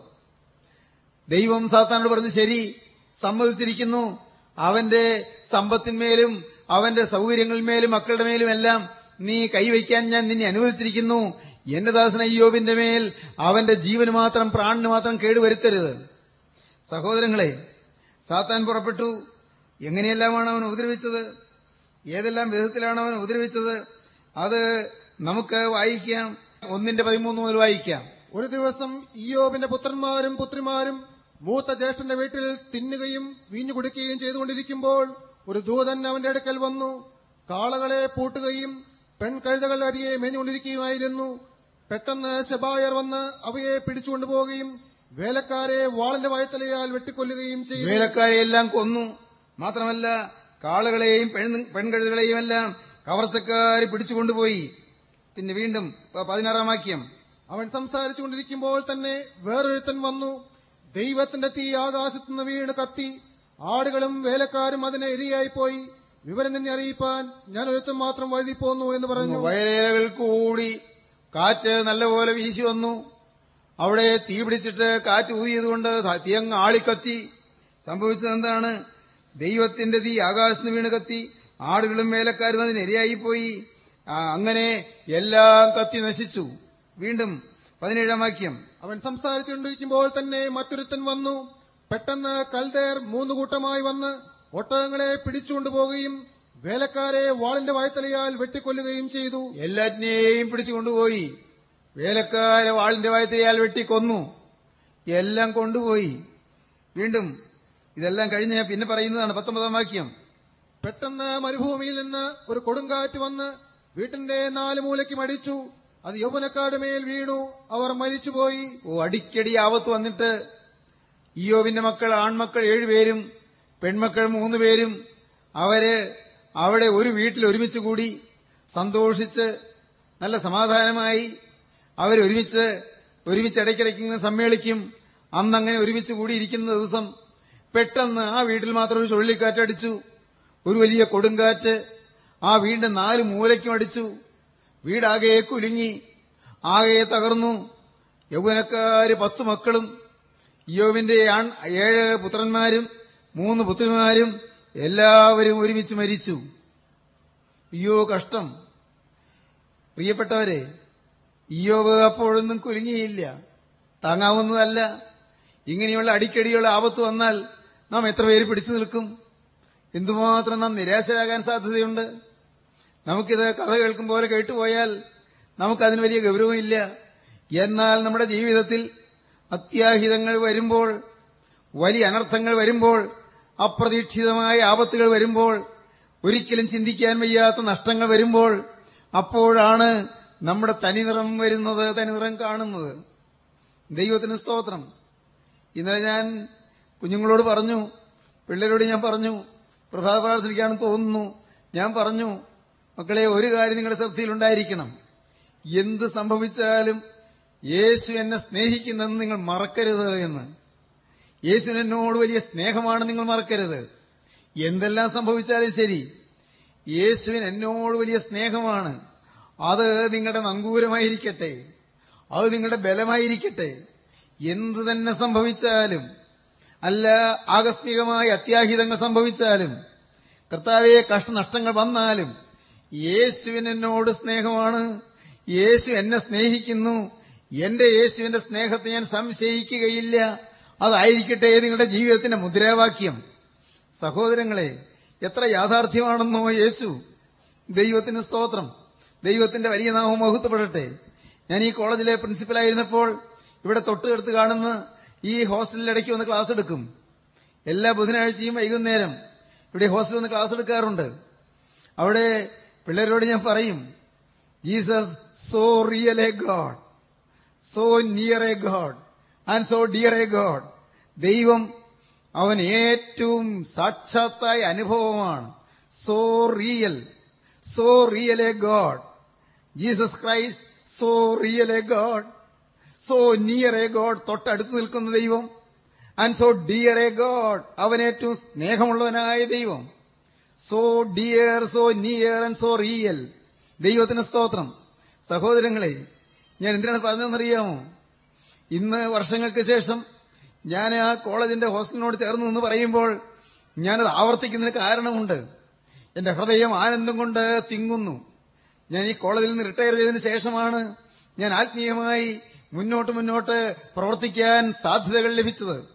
ദൈവം സാത്താനോട് പറഞ്ഞു ശരി സമ്മതിച്ചിരിക്കുന്നു. അവന്റെ സമ്പത്തിന്മേലും അവന്റെ സൗകര്യങ്ങളിന്മേലും മക്കളുടെ മേലും എല്ലാം നീ കൈവയ്ക്കാൻ ഞാൻ നിന്നെ അനുവദിച്ചിരിക്കുന്നു. എന്റെ ദാസന യോബിന്റെ മേൽ അവന്റെ ജീവന് മാത്രം പ്രാണിന് മാത്രം കേടുവരുത്തരുത്. സഹോദരങ്ങളെ സാത്താൻ പുറപ്പെട്ടു. എങ്ങനെയെല്ലാമാണ് അവൻ ഉപദ്രവിച്ചത്? ഏതെല്ലാം വിധത്തിലാണ് അവൻ ഉപദ്രവിച്ചത്? അത് നമുക്ക് വായിക്കാം. ഒന്നിന്റെ പതിമൂന്ന് മുതൽ വായിക്കാം. ഒരു ദിവസം ഇയോബിന്റെ പുത്രന്മാരും പുത്രിമാരും മൂത്ത ജ്യേഷ്ഠന്റെ വീട്ടിൽ തിന്നുകയും വീഞ്ഞു കുടിക്കുകയും ചെയ്തുകൊണ്ടിരിക്കുമ്പോൾ ഒരു ദൂതൻ അവന്റെ അടുക്കൽ വന്നു. കാളകളെ പൂട്ടുകയും പെൺകഴുതകളുടെ അരിയെ മേഞ്ഞുകൊണ്ടിരിക്കുകയുമായിരുന്നു. പെട്ടെന്ന് ശബായർ വന്ന് അവയെ പിടിച്ചുകൊണ്ടുപോവുകയും വേലക്കാരെ വാളിന്റെ വയത്തലയാൽ വെട്ടിക്കൊല്ലുകയും ചെയ്തു. വേലക്കാരെ എല്ലാം കൊന്നു. മാത്രമല്ല കാളുകളെയും പെൺകഴുതുകളെയും എല്ലാം കവർച്ചക്കാര് പിടിച്ചുകൊണ്ടുപോയി. പിന്നെ വീണ്ടും പതിനാറാം വാക്യം. അവൻ സംസാരിച്ചുകൊണ്ടിരിക്കുമ്പോൾ തന്നെ വേറൊരുത്തൻ വന്നു. ദൈവത്തിന്റെ തീ ആകാശത്തുനിന്ന് വീണ് കത്തി. ആടുകളും വേലക്കാരും അതിനെ ഇരയായി പോയി വിവരം തന്നെ അറിയിപ്പാൻ ഞാൻ ഒരുത്തൻ മാത്രം വഴുതി പോന്നു എന്ന് പറഞ്ഞു. വയലേലകൾ കൂടി കാറ്റ് നല്ലപോലെ വീശി വന്നു. അവിടെ തീ പിടിച്ചിട്ട് കാറ്റ് ഊതിയതുകൊണ്ട് തീയങ്ങ് ആളിക്കത്തി. സംഭവിച്ചത് എന്താണ് ദൈവത്തിന്റെ തീ ആകാശത്ത് വീണ് കത്തി. ആടുകളും വേലക്കാരും അതിന് ഇരയായിപ്പോയി. അങ്ങനെ എല്ലാം കത്തി നശിച്ചു. വീണ്ടും പതിനേഴാം വാക്യം. അവൻ സംസാരിച്ചുകൊണ്ടിരിക്കുമ്പോൾ തന്നെ മറ്റൊരുത്തൻ വന്നു. പെട്ടെന്ന് കൽതേർ മൂന്ന് കൂട്ടമായി വന്ന് ഒട്ടകങ്ങളെ പിടിച്ചുകൊണ്ടുപോകുകയും വേലക്കാരെ വാളിന്റെ വായ്ത്തലയാൽ വെട്ടിക്കൊല്ലുകയും ചെയ്തു. എല്ലാറ്റിനെയും പിടിച്ചു കൊണ്ടുപോയി വേലക്കാരെ വാളിന്റെ വായത്തയാൽ വെട്ടിക്കൊന്നു എല്ലാം കൊണ്ടുപോയി. വീണ്ടും ഇതെല്ലാം കഴിഞ്ഞ് പിന്നെ പറയുന്നതാണ് പത്തൊമ്പതാം വാക്യം. പെട്ടെന്ന് മരുഭൂമിയിൽ നിന്ന് ഒരു കൊടുങ്കാറ്റ് വന്ന് വീട്ടിന്റെ നാല് മൂലയ്ക്ക് മടിച്ചു. അത് യൗവനക്കാരുടെ മേൽ വീണു. അവർ മരിച്ചുപോയി. ഓ അടിക്കടി ആപത്ത് വന്നിട്ട് ഇയോവിന്റെ മക്കൾ ആൺമക്കൾ ഏഴുപേരും പെൺമക്കൾ മൂന്നുപേരും അവർ അവിടെ ഒരു വീട്ടിൽ ഒരുമിച്ച് കൂടി സന്തോഷിച്ച് നല്ല സമാധാനമായി അവരൊരുമിച്ച് ഒരുമിച്ച് ഇടയ്ക്കിടയ്ക്ക് ഇങ്ങനെ സമ്മേളിക്കും. അന്നങ്ങനെ ഒരുമിച്ച് കൂടിയിരിക്കുന്ന ദിവസം പെട്ടെന്ന് ആ വീട്ടിൽ മാത്രം ഒരു ചുഴലിക്കാറ്റടിച്ചു ഒരു വലിയ കൊടുങ്കാറ്റ്. ആ വീടിന്റെ നാല് മൂലയ്ക്കും അടിച്ചു. വീടാകെ കുലുങ്ങി. ആകെ തകർന്നു. യൗവനക്കാര് പത്തു മക്കളും യോവിന്റെ ഏഴ് പുത്രന്മാരും മൂന്ന് പുത്രിമാരും എല്ലാവരും ഒരുമിച്ച് മരിച്ചു. അയ്യോ കഷ്ടം. പ്രിയപ്പെട്ടവരെ ഇയോവ് അപ്പോഴൊന്നും കുലുങ്ങിയില്ല. താങ്ങാവുന്നതല്ല. ഇങ്ങനെയുള്ള അടിക്കടിയുള്ള ആപത്ത് വന്നാൽ നാം എത്ര പേര് പിടിച്ചു നിൽക്കും? എന്തുമാത്രം നാം നിരാശരാകാൻ സാധ്യതയുണ്ട്? നമുക്കിത് കഥ കേൾക്കും പോലെ കേട്ടുപോയാൽ നമുക്കതിന് വലിയ ഗൗരവമില്ല. എന്നാൽ നമ്മുടെ ജീവിതത്തിൽ അത്യാഹിതങ്ങൾ വരുമ്പോൾ വലിയ അനർത്ഥങ്ങൾ വരുമ്പോൾ അപ്രതീക്ഷിതമായ ആപത്തുകൾ വരുമ്പോൾ ഒരിക്കലും ചിന്തിക്കാൻ വയ്യാത്ത നഷ്ടങ്ങൾ വരുമ്പോൾ അപ്പോഴാണ് നമ്മുടെ തനിനിറം വരുന്നത് തനിനിറം കാണുന്നത്. ദൈവത്തിന് സ്തോത്രം. ഇന്നലെ ഞാൻ കുഞ്ഞുങ്ങളോട് പറഞ്ഞു പിള്ളേരോട് ഞാൻ പറഞ്ഞു പ്രഭാത പ്രാർത്ഥനയ്ക്കാണെന്ന് തോന്നുന്നു. ഞാൻ പറഞ്ഞു മക്കളെ ഒരു കാര്യം നിങ്ങളുടെ ശ്രദ്ധയിലുണ്ടായിരിക്കണം എന്ത് സംഭവിച്ചാലും യേശു എന്നെ സ്നേഹിക്കുന്നെന്ന് നിങ്ങൾ മറക്കരുത് എന്ന്. യേശു എന്നോട് വലിയ സ്നേഹമാണ് നിങ്ങൾ മറക്കരുത്. എന്തെല്ലാം സംഭവിച്ചാലും ശരി യേശുവിന് എന്നോട് വലിയ സ്നേഹമാണ്. അത് നിങ്ങളുടെ നങ്കൂരമായിരിക്കട്ടെ. അത് നിങ്ങളുടെ ബലമായിരിക്കട്ടെ. എന്തു തന്നെ സംഭവിച്ചാലും അല്ല ആകസ്മികമായ അത്യാഹിതങ്ങൾ സംഭവിച്ചാലും കർത്താവെ കഷ്ടനഷ്ടങ്ങൾ വന്നാലും യേശുവിന് എന്നോട് സ്നേഹമാണ്. യേശു എന്നെ സ്നേഹിക്കുന്നു. എന്റെ യേശുവിന്റെ സ്നേഹത്തെ ഞാൻ സംശയിക്കുകയില്ല. അതായിരിക്കട്ടെ നിങ്ങളുടെ ജീവിതത്തിന്റെ മുദ്രാവാക്യം. സഹോദരങ്ങളെ എത്ര യാഥാർത്ഥ്യമാണെന്നോ യേശു. ദൈവത്തിന് സ്തോത്രം. ദൈവത്തിന്റെ വലിയ നാമം മഹത്വപ്പെടട്ടെ. ഞാൻ ഈ കോളേജിലെ പ്രിൻസിപ്പലായിരുന്നപ്പോൾ ഇവിടെ തൊട്ടുകെടുത്ത് കാണുന്ന ഈ ഹോസ്റ്റലിൽ ഇടയ്ക്ക് വന്ന് ക്ലാസ് എടുക്കും. എല്ലാ ബുധനാഴ്ചയും വൈകുന്നേരം ഇവിടെ ഹോസ്റ്റലിൽ വന്ന് ക്ലാസ് എടുക്കാറുണ്ട്. അവിടെ പിള്ളേരോട് ഞാൻ പറയും Jesus so real a God. So near a God. And so dear a God. ദൈവം അവൻ ഏറ്റവും സാക്ഷാത്തായ അനുഭവമാണ്. So real. So real a God. Jesus Christ so real a God so near a God തൊട്ടടുത്ത് നിൽക്കുന്ന ദൈവം and so dear a God അവൻ ഏറ്റവും സ്നേഹമുള്ളവനായ ദൈവം. So dear so near and so real ദൈവത്തിന് സ്തോത്രം. സഹോദരങ്ങളെ ഞാൻ എന്തിനാണ് പറഞ്ഞതെന്നറിയാമോ? ഇന്ന് വർഷങ്ങൾക്ക് ശേഷം ഞാൻ ആ കോളേജിന്റെ ഹോസ്റ്റലിനോട് ചേർന്ന് നിന്ന് പറയുമ്പോൾ ഞാനത് ആവർത്തിക്കുന്നതിന് കാരണമുണ്ട്. എന്റെ ഹൃദയം ആനന്ദം കൊണ്ട് തിങ്ങുന്നു. ഞാൻ ഈ കോളേജിൽ നിന്ന് റിട്ടയർ ചെയ്തതിന് ശേഷമാണ് ഞാൻ ആത്മീയമായി മുന്നോട്ട് മുന്നോട്ട് പ്രവർത്തിക്കാൻ സാധ്യതകൾ ലഭിച്ചത്.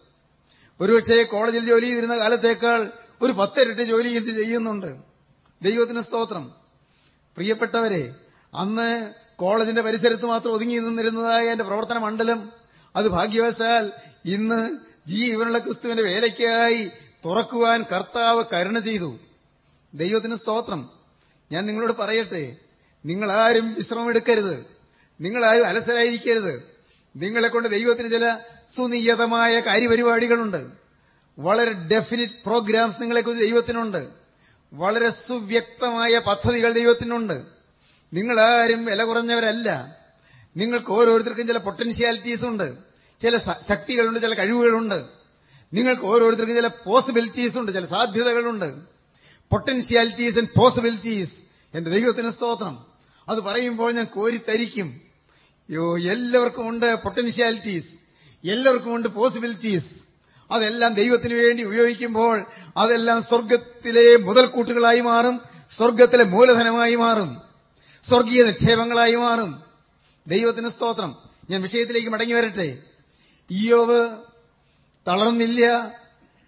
ഒരുപക്ഷെ കോളേജിൽ ജോലി ചെയ്തിരുന്ന കാലത്തേക്കാൾ ഒരു പത്തിരട്ടി ജോലി ഇത് ചെയ്യുന്നുണ്ട്? ദൈവത്തിന് സ്തോത്രം. പ്രിയപ്പെട്ടവരെ അന്ന് കോളേജിന്റെ പരിസരത്ത് മാത്രം ഒതുങ്ങി നിന്നിരുന്നതായ എന്റെ പ്രവർത്തന മണ്ഡലം അത് ഭാഗ്യവശാൽ ഇന്ന് ജീവനുള്ള ക്രിസ്തുവിന്റെ വേലയ്ക്കായി തുറക്കുവാൻ കർത്താവ് കരുണ ചെയ്തു. ദൈവത്തിന് സ്തോത്രം. ഞാൻ നിങ്ങളോട് പറയട്ടെ നിങ്ങളാരും വിശ്രമമെടുക്കരുത്. നിങ്ങളാരും അലസരായിരിക്കരുത്. നിങ്ങളെ കൊണ്ട് ദൈവത്തിന് ചില സുനിയതമായ കാര്യപരിപാടികളുണ്ട്. വളരെ ഡെഫിനിറ്റ് പ്രോഗ്രാംസ് നിങ്ങളെക്കുറിച്ച് ദൈവത്തിനുണ്ട്. വളരെ സുവ്യക്തമായ പദ്ധതികൾ ദൈവത്തിനുണ്ട്. നിങ്ങളാരും വില കുറഞ്ഞവരല്ല. നിങ്ങൾക്ക് ഓരോരുത്തർക്കും ചില പൊട്ടൻഷ്യാലിറ്റീസ് ഉണ്ട്. ചില ശക്തികളുണ്ട് ചില കഴിവുകളുണ്ട്. നിങ്ങൾക്ക് ഓരോരുത്തർക്കും ചില പോസിബിലിറ്റീസ് ഉണ്ട് ചില സാധ്യതകളുണ്ട്. പൊട്ടൻഷ്യാലിറ്റീസ് ആൻഡ് പോസിബിലിറ്റീസ് എന്റെ ദൈവത്തിന് സ്തോത്രം. അത് പറയുമ്പോൾ ഞാൻ കോരിത്തരിക്കും യോ എല്ലാവർക്കും ഉണ്ട് പൊട്ടൻഷ്യാലിറ്റീസ് എല്ലാവർക്കും ഉണ്ട് പോസിബിലിറ്റീസ് അതെല്ലാം ദൈവത്തിന് വേണ്ടി ഉപയോഗിക്കുമ്പോൾ അതെല്ലാം സ്വർഗത്തിലെ മുതൽക്കൂട്ടുകളായി മാറും സ്വർഗത്തിലെ മൂലധനമായി മാറും സ്വർഗീയ നിക്ഷേപങ്ങളായി മാറും. ദൈവത്തിന് സ്തോത്രം. ഞാൻ വിഷയത്തിലേക്ക് മടങ്ങി വരട്ടെ. ഇയോവ് തളർന്നില്ല.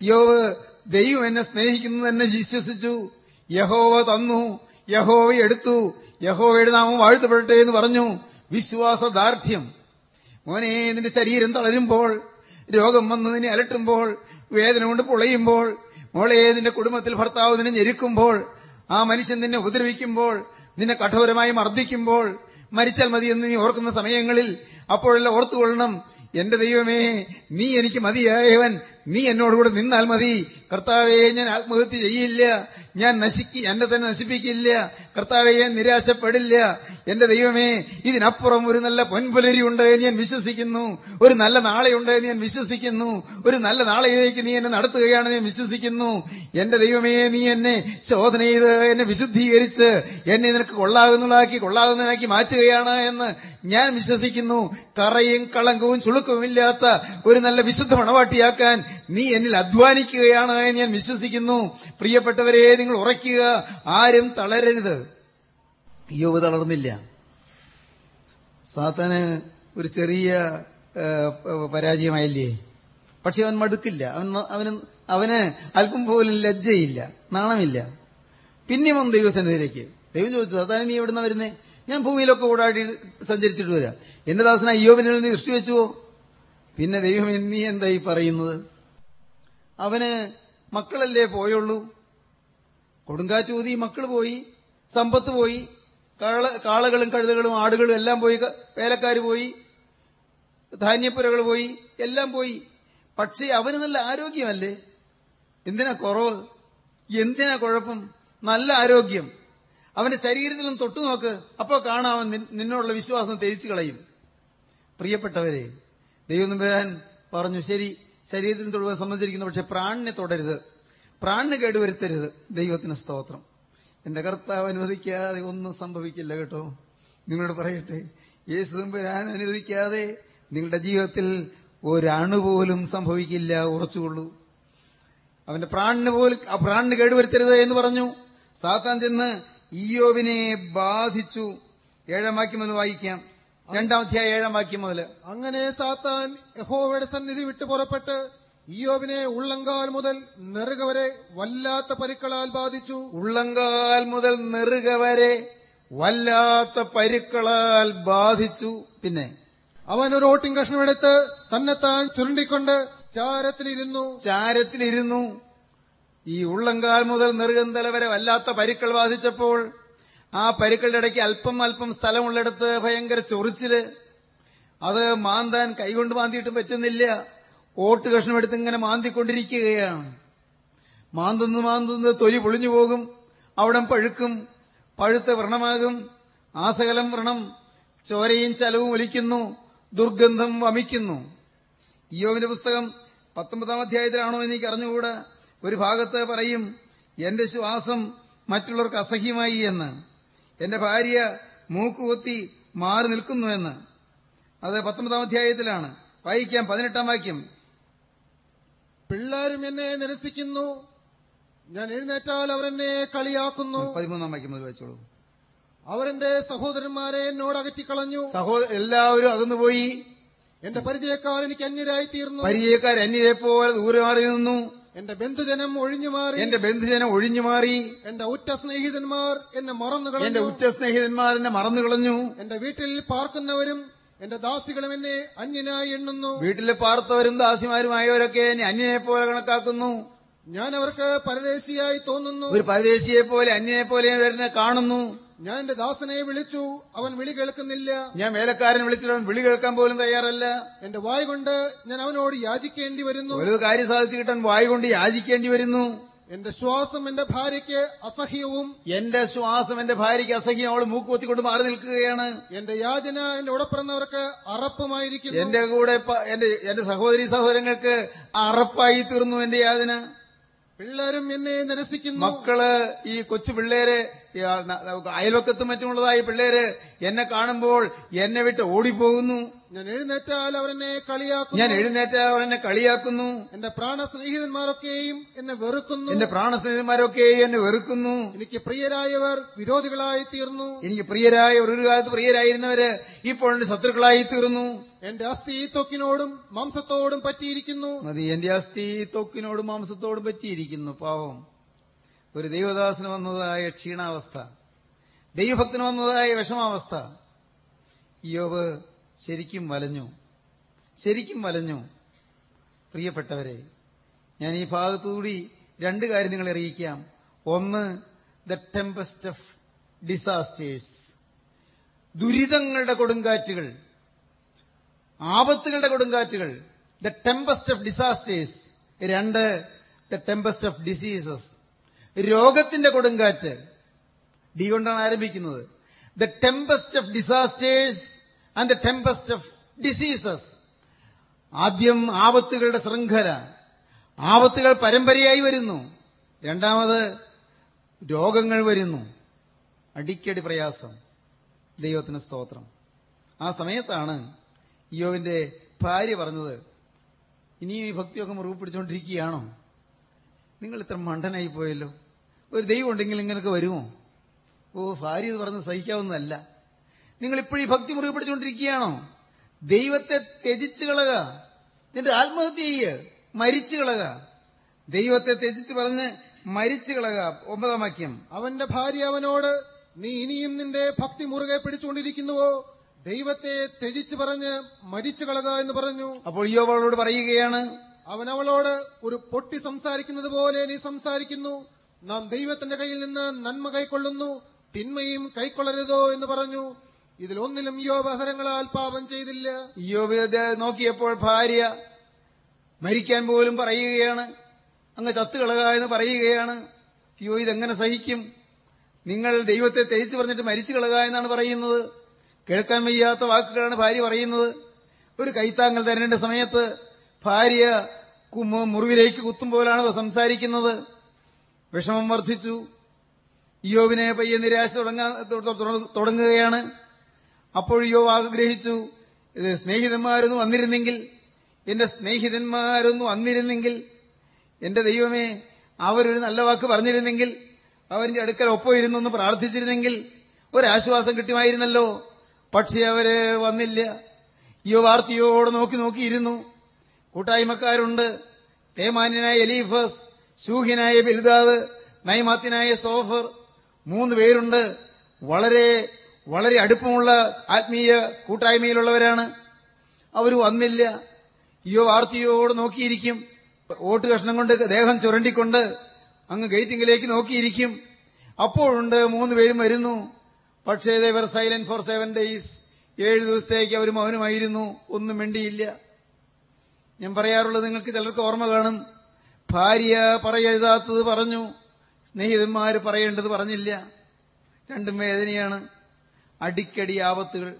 യോവ് ദൈവം എന്നെ സ്നേഹിക്കുന്നു തന്നെ വിശ്വസിച്ചു. യഹോവ തന്നു. യഹോവ എടുത്തു. യഹോവയുടെ നാമം വാഴ്ത്തപ്പെടട്ടെ എന്ന് പറഞ്ഞു. വിശ്വാസദാർഢ്യം. മോനെ നിന്റെ ശരീരം തളരുമ്പോൾ രോഗം വന്ന് നിന്നെ അലട്ടുമ്പോൾ വേദന കൊണ്ട് പൊളയുമ്പോൾ മോളെ നിന്റെ കുടുംബത്തിൽ ഭർത്താവ് നിന്നെ ഞെരുക്കുമ്പോൾ ആ മനുഷ്യൻ നിന്നെ ഉപദ്രവിക്കുമ്പോൾ നിന്നെ കഠോരമായി മർദ്ദിക്കുമ്പോൾ മരിച്ചാൽ മതി എന്ന് നീ ഓർക്കുന്ന സമയങ്ങളിൽ അപ്പോഴെല്ലാം ഓർത്തുകൊള്ളണം. എന്റെ ദൈവമേ നീ എനിക്ക് മതിയായവൻ. നീ എന്നോടുകൂടെ നിന്നാൽ മതി. കർത്താവേ ഞാൻ ആത്മഹത്യ ചെയ്യില്ല. ഞാൻ നശിക്കി എന്നെ തന്നെ നശിപ്പിക്കില്ല. കർത്താവെ നിരാശപ്പെടില്ല. എന്റെ ദൈവമേ ഇതിനപ്പുറം ഒരു നല്ല പൊൻപുലരി ഉണ്ട് എന്ന് ഞാൻ വിശ്വസിക്കുന്നു. ഒരു നല്ല നാളെയുണ്ട് എന്ന് ഞാൻ വിശ്വസിക്കുന്നു. ഒരു നല്ല നാളെയിലേക്ക് നീ എന്നെ നടത്തുകയാണ് ഞാൻ വിശ്വസിക്കുന്നു. എന്റെ ദൈവമേ നീ എന്നെ ശോധന ചെയ്ത് എന്നെ വിശുദ്ധീകരിച്ച് എന്നെ നിനക്ക് കൊള്ളാകുന്നതാക്കി കൊള്ളാകുന്നതാക്കി മാറ്റുകയാണ് എന്ന് ഞാൻ വിശ്വസിക്കുന്നു. കറയും കളങ്കവും ചുളുക്കവുമില്ലാത്ത ഒരു നല്ല വിശുദ്ധ മണവാട്ടിയാക്കാൻ നീ എന്നിൽ അധ്വാനിക്കുകയാണ് എന്ന് ഞാൻ വിശ്വസിക്കുന്നു. പ്രിയപ്പെട്ടവരെ നിങ്ങൾ ഉറയ്ക്കുക. ആരും തളരരുത്. യോവ് തളർന്നില്ല. സാത്താന് ഒരു ചെറിയ പരാജയമായില്ലേ? പക്ഷെ അവൻ മടുക്കില്ല. അവൻ അവന് അവന് അല്പം പോലും ലജ്ജയില്ല. നാണമില്ല. പിന്നെയും വന്നു ദൈവസന്നിധിയിലേക്ക് ദൈവം ചോദിച്ചു സാത്താൻ നീ എവിടുന്ന വരുന്നേ? ഞാൻ ഭൂമിയിലൊക്കെ ഓടാടി സഞ്ചരിച്ചിട്ട് വരാം. എന്റെ ദാസന അയ്യോവിനെ നീ ദൃഷ്ടി വെച്ചുവോ? പിന്നെ ദൈവം നീ എന്തായി പറയുന്നത്? അവന് മക്കളല്ലേ പോയുള്ളൂ? കൊടുങ്കാച്ചൂതി മക്കൾ പോയി സമ്പത്ത് പോയി കാള- കാളകളും കഴുതകളും ആടുകളും എല്ലാം പോയി വേലക്കാർ പോയി ധാന്യപ്പുരകൾ പോയി എല്ലാം പോയി. പക്ഷേ അവന് നല്ല ആരോഗ്യമല്ലേ? എന്തിനാ കുറവ്? എന്തിനാ കുഴപ്പം? നല്ല ആരോഗ്യം. അവന്റെ ശരീരത്തിലും തൊട്ടു നോക്ക് അപ്പോ കാണാം നിന്നോടുള്ള വിശ്വാസം തേച്ചു കളയും. പ്രിയപ്പെട്ടവരെ ദൈവം നമ്പുരാൻ പറഞ്ഞു ശരി ശരീരത്തിന് തൊടുവാൻ സംബന്ധിച്ചിരിക്കുന്നു പക്ഷെ പ്രാണിനെ തൊടരുത്. പ്രാണിന് കേടുവരുത്തരുത്. ദൈവത്തിന് സ്തോത്രം. എന്റെ കർത്താവ് അനുവദിക്കാതെ ഒന്നും സംഭവിക്കില്ല കേട്ടോ. നിങ്ങളോട് പറയട്ടെ യേശു തമ്പുരാൻ അനുവദിക്കാതെ നിങ്ങളുടെ ജീവിതത്തിൽ ഒരണു പോലും സംഭവിക്കില്ല ഉറച്ചുകൊള്ളൂ. അവന്റെ പ്രാണിന് പോലും ആ പ്രാണിന് കേടുവരുത്തരുത് എന്ന് പറഞ്ഞു. സാത്താൻ ചെന്ന് ഇയോവിനെ ബാധിച്ചു. ഏഴാം വാക്യം എന്ന് വായിക്കാം. രണ്ടാം അധ്യായം ഏഴാം വാക്യം മുതൽ അങ്ങനെ സാത്താൻ യഹോവയുടെ സന്നിധി വിട്ടു പുറപ്പെട്ട് ഇയോബിനെ ഉള്ളങ്കാൽ മുതൽ നെറുക വരെ വല്ലാത്ത പരുക്കളാൽ ബാധിച്ചു. ഉള്ളങ്കാൽ മുതൽ നെറുക വരെ വല്ലാത്ത പരുക്കളാൽ ബാധിച്ചു. പിന്നെ അവൻ ഒരു ഓട്ടിൻ കഷ്ണമെടുത്ത് തന്നെത്താൻ ചുരുണ്ടിക്കൊണ്ട് ചാരത്തിലിരുന്നു. ചാരത്തിലിരുന്നു. ഈ ഉള്ളങ്കാൽ മുതൽ നെറുകന്തല വരെ വല്ലാത്ത പരുക്കൾ ബാധിച്ചപ്പോൾ ആ പരുക്കളുടെ ഇടയ്ക്ക് അല്പം അല്പം സ്ഥലമുള്ളിടത്ത് ഭയങ്കര ചൊറിച്ചിൽ. അത് മാന്താൻ കൈകൊണ്ട് മാന്തിയിട്ടും പറ്റുന്നില്ല. ഓട്ട് കഷ്ണമെടുത്ത് ഇങ്ങനെ മാന്തിക്കൊണ്ടിരിക്കുകയാണ്. മാന്തുന്നു മാന്തുന്ന് തൊലി പൊളിഞ്ഞു പോകും. അവിടെ പഴുക്കും. പഴുത്ത വ്രണമാകും. ആസകലം വ്രണം. ചോരയും ചലവും ഒലിക്കുന്നു. ദുർഗന്ധം വമിക്കുന്നു. ഇയോവിന്റെ പുസ്തകം പത്തൊമ്പതാം അധ്യായത്തിലാണോ എനിക്ക് അറിഞ്ഞുകൂടാ? ഒരു ഭാഗത്ത് പറയും എന്റെ ശ്വാസം മറ്റുള്ളവർക്ക് അസഹ്യമായി എന്ന്. എന്റെ ഭാര്യ മൂക്കുകുത്തി മാറി നിൽക്കുന്നു എന്ന്. അത് പത്തൊമ്പതാം അധ്യായത്തിലാണ്. വായിക്കാം പതിനെട്ടാം വാക്യം. പിള്ളേരും എന്നെ നിരസിക്കുന്നു. ഞാൻ എഴുന്നേറ്റാൽ അവരെന്നെ കളിയാക്കുന്നു. പതിമൂന്നാം വാക്യം മുതൽ വായിച്ചോളൂ. അവരെന്റെ സഹോദരന്മാരെ എന്നോട് അകറ്റിക്കളഞ്ഞു. സഹോദര എല്ലാവരും അകന്നുപോയി. എന്റെ പരിചയക്കാർ എനിക്ക് അന്യരായി തീർന്നു പരിചയക്കാർ അന്യരെ പോലെ ദൂരെ മാറി നിന്നു. എന്റെ ബന്ധുജനം ഒഴിഞ്ഞു മാറി. എന്റെ ബന്ധുജനം ഒഴിഞ്ഞു മാറി. എന്റെ ഉറ്റ സ്നേഹിതന്മാർ എന്നെ മറന്നു കളഞ്ഞു എന്റെ ഉറ്റ സ്നേഹിതന്മാർ എന്നെ മറന്നു കളഞ്ഞു എന്റെ വീട്ടിൽ പാർക്കുന്നവരും എന്റെ ദാസികളും എന്നെ അന്യനായി എണ്ണുന്നു. വീട്ടിൽ പാർത്തവരും ദാസിമാരുമായവരൊക്കെ എന്നെ അന്യനെ പോലെ കണക്കാക്കുന്നു. ഞാൻ അവർക്ക് പരദേശിയായി തോന്നുന്നു. ഒരു പരദേശിയെ പോലെ അന്യനെ പോലെ എന്നെ കാണുന്നു. ഞാൻ എന്റെ ദാസനെ വിളിച്ചു. അവൻ വിളി കേൾക്കുന്നില്ല. ഞാൻ വേലക്കാരൻ വിളിച്ചിട്ട് അവൻ വിളി കേൾക്കാൻ പോലും തയ്യാറല്ല. എന്റെ വായ് കൊണ്ട് ഞാൻ അവനോട് യാചിക്കേണ്ടി വരുന്നു. ഒരു കാര്യം സാധിച്ചു കിട്ടാൻ വായ് കൊണ്ട് യാചിക്കേണ്ടി വരുന്നു. എന്റെ ശ്വാസം എന്റെ ഭാര്യയ്ക്ക് അസഹ്യവും എന്റെ ശ്വാസം എന്റെ ഭാര്യയ്ക്ക് അസഹ്യം അവൾ മൂക്കുകൊത്തിക്കൊണ്ട് മാറി നിൽക്കുകയാണ്. എന്റെ യാചന എന്റെ ഉടപ്പിറന്നവർക്ക് അറപ്പുമായിരിക്കുന്നു. എന്റെ കൂടെ എന്റെ എന്റെ സഹോദരി സഹോദരങ്ങൾക്ക് അറപ്പായി തീർന്നു എന്റെ യാതന പിള്ളേരും എന്നെ നിരസിക്കുന്നു. മക്കൾ ഈ കൊച്ചു പിള്ളേര് അയൽവക്കത്തും മറ്റുമുള്ളതായി പിള്ളേര് എന്നെ കാണുമ്പോൾ എന്നെ വിട്ട് ഓടിപ്പോകുന്നു. ഞാൻ എഴുന്നേറ്റാൽ അവരെന്നെ കളിയാക്കുന്നു. ഞാൻ എഴുന്നേറ്റാൽ അവർ എന്നെ കളിയാക്കുന്നു. എന്റെ പ്രാണസ്നേഹിതന്മാരൊക്കെയും എന്നെ വെറുക്കുന്നു. എന്റെ പ്രാണസ്നേഹിതന്മാരൊക്കെയും എന്നെ വെറുക്കുന്നു. എനിക്ക് പ്രിയരായവർ വിരോധികളായി തീർന്നു എനിക്ക് പ്രിയരായവർ ഒരു കാലത്ത് പ്രിയരായിരുന്നവര് ഇപ്പോൾ എന്റെ ശത്രുക്കളായി തീർന്നു എന്റെ അസ്ഥി തൊക്കിനോടും മാംസത്തോടും പറ്റിയിരിക്കുന്നു. മതി എന്റെ അസ്ഥി തൊക്കിനോടും മാംസത്തോടും പറ്റിയിരിക്കുന്നു പാവം. ഒരു ദൈവദാസന് വന്നതായ ക്ഷീണാവസ്ഥ. ദൈവഭക്തന് വന്നതായ വിഷമാവസ്ഥ. യോബ് ശരിക്കും വലഞ്ഞു. ശരിക്കും വലഞ്ഞു. പ്രിയപ്പെട്ടവരെ ഞാൻ ഈ ഭാഗത്തുകൂടി രണ്ട് കാര്യം നിങ്ങളെ അറിയിക്കാം. ഒന്ന് ദ ടെമ്പസ്റ്റ് ഓഫ് ഡിസാസ്റ്റേഴ്സ് ദുരിതങ്ങളുടെ കൊടുങ്കാറ്റുകൾ. ആപത്തുകളുടെ കൊടുങ്കാറ്റുകൾ. ദ ടെമ്പസ്റ്റ് ഓഫ് ഡിസാസ്റ്റേഴ്സ് രണ്ട് ദ ടെമ്പസ്റ്റ് ഓഫ് ഡിസീസസ് രോഗത്തിന്റെ കൊടുങ്കാറ്റ്. ഡി കൊണ്ടാണ് ആരംഭിക്കുന്നത്. The tempest of disasters and the tempest of diseases ആദ്യം ആപത്തുകളുടെ ശൃംഖല. ആപത്തുകൾ പരമ്പരയായി വരുന്നു. രണ്ടാമത് രോഗങ്ങൾ വരുന്നു. അടിക്കടി പ്രയാസം. ദൈവത്തിന് സ്തോത്രം. ആ സമയത്താണ് യോവിന്റെ ഭാര്യ പറഞ്ഞത് ഇനിയും ഈ ഭക്തിയൊക്കെ മുറിവ് പിടിച്ചുകൊണ്ടിരിക്കുകയാണോ നിങ്ങൾ ഇത്ര മണ്ടനായി പോയല്ലോ. ഒരു ദൈവം ഉണ്ടെങ്കിൽ ഇങ്ങനെയൊക്കെ വരുമോ? ഓ ഭാര്യ ഇത് പറഞ്ഞ് സഹിക്കാവുന്നതല്ല. നിങ്ങൾ ഇപ്പോഴും ഭക്തി മുറുകെ പിടിച്ചുകൊണ്ടിരിക്കുകയാണോ ദൈവത്തെ ത്യജിച്ചു കളക. നിന്റെ ആത്മഹത്യ ചെയ്യ്. മരിച്ചു കളക. ദൈവത്തെ ത്യജിച്ച് പറഞ്ഞ് മരിച്ചു കളക. ഒമ്പതാം വാക്യം. അവന്റെ ഭാര്യ അവനോട് നീ ഇനിയും നിന്റെ ഭക്തി മുറുകെ പിടിച്ചുകൊണ്ടിരിക്കുന്നുവോ? ദൈവത്തെ ത്യജിച്ചു പറഞ്ഞ് മരിച്ചു കളക എന്ന് പറഞ്ഞു. അപ്പോൾ യോബ് അവളോട് പറയുകയാണ് അവനവളോട് അവളോട് ഒരു പൊട്ടി സംസാരിക്കുന്നത് പോലെ നീ സംസാരിക്കുന്നു. നാം ദൈവത്തിന്റെ കയ്യിൽ നിന്ന് നന്മ കൈക്കൊള്ളുന്നു. തിന്മയും കൈക്കൊള്ളരുതോ എന്ന് പറഞ്ഞു. ഇതിലൊന്നിലും യോബ് അഹരങ്ങളാൽ പാപം ചെയ്തില്ല. യോബ് നോക്കിയപ്പോൾ ഭാര്യ മരിക്കാൻ പോലും പറയുകയാണ്. അങ്ങ് ചത്തുകളക എന്ന് പറയുകയാണ്. അയ്യോ ഇതെങ്ങനെ സഹിക്കും? നിങ്ങൾ ദൈവത്തെ തേച്ചു പറഞ്ഞിട്ട് മരിച്ചു കളക എന്നാണ് പറയുന്നത്. കേൾക്കാൻ വയ്യാത്ത വാക്കുകളാണ് ഭാര്യ പറയുന്നത്. ഒരു കൈത്താങ്ങൽ തരേണ്ട സമയത്ത് ഭാര്യ മുറിവിലേക്ക് കുത്തും പോലാണ് സംസാരിക്കുന്നത്. വിഷമം വർദ്ധിച്ചു. യോവിനെ പയ്യെ നിരാശ തുടങ്ങുകയാണ്. അപ്പോൾ യോവ് ആഗ്രഹിച്ചു സ്നേഹിതന്മാരൊന്നും വന്നിരുന്നെങ്കിൽ എന്റെ സ്നേഹിതന്മാരൊന്നും വന്നിരുന്നെങ്കിൽ എന്റെ ദൈവമേ അവരൊരു നല്ല വാക്ക് പറഞ്ഞിരുന്നെങ്കിൽ അവന്റെ അടുക്കൽ ഒപ്പം ഇരുന്നൊന്ന് പ്രാർത്ഥിച്ചിരുന്നെങ്കിൽ ഒരാശ്വാസം കിട്ടുമായിരുന്നല്ലോ. പക്ഷേ അവർ വന്നില്ല. യോ വാർത്തയോടെ നോക്കി നോക്കിയിരുന്നു. കൂട്ടായ്മക്കാരുണ്ട്. തേമാന്യനായ എലീഫസ് ശൂഹിനായ ബിൽദാദ് നൈമാത്തിനായ സോഫർ മൂന്ന് പേരുണ്ട്. വളരെ വളരെ അടുപ്പമുള്ള ആത്മീയ കൂട്ടായ്മയിലുള്ളവരാണ്. അവർ വന്നില്ല അയ്യോ ആർത്തിയോട് നോക്കിയിരിക്കും. ഓട്ട് കഷ്ണം കൊണ്ട് ദേഹം ചുരണ്ടിക്കൊണ്ട് അങ്ങ് ഗേറ്റിംഗിലേക്ക് നോക്കിയിരിക്കും. അപ്പോഴുണ്ട് പേരും വരുന്നു. പക്ഷേ they were silent for seven days ഏഴ് ദിവസത്തേക്ക് അവർ മൗനമായിരുന്നു. ഒന്നും വേണ്ടിയില്ല ഞാൻ പറയാറുള്ളത് നിങ്ങൾക്ക് ചിലർക്ക് ഓർമ്മ കാണും. ഭാര്യ പറയരുതാത്തത് പറഞ്ഞു. സ്നേഹിതന്മാര് പറയേണ്ടത് പറഞ്ഞില്ല. രണ്ടും വേദനയാണ്. അടിക്കടി ആപത്തുകൾ.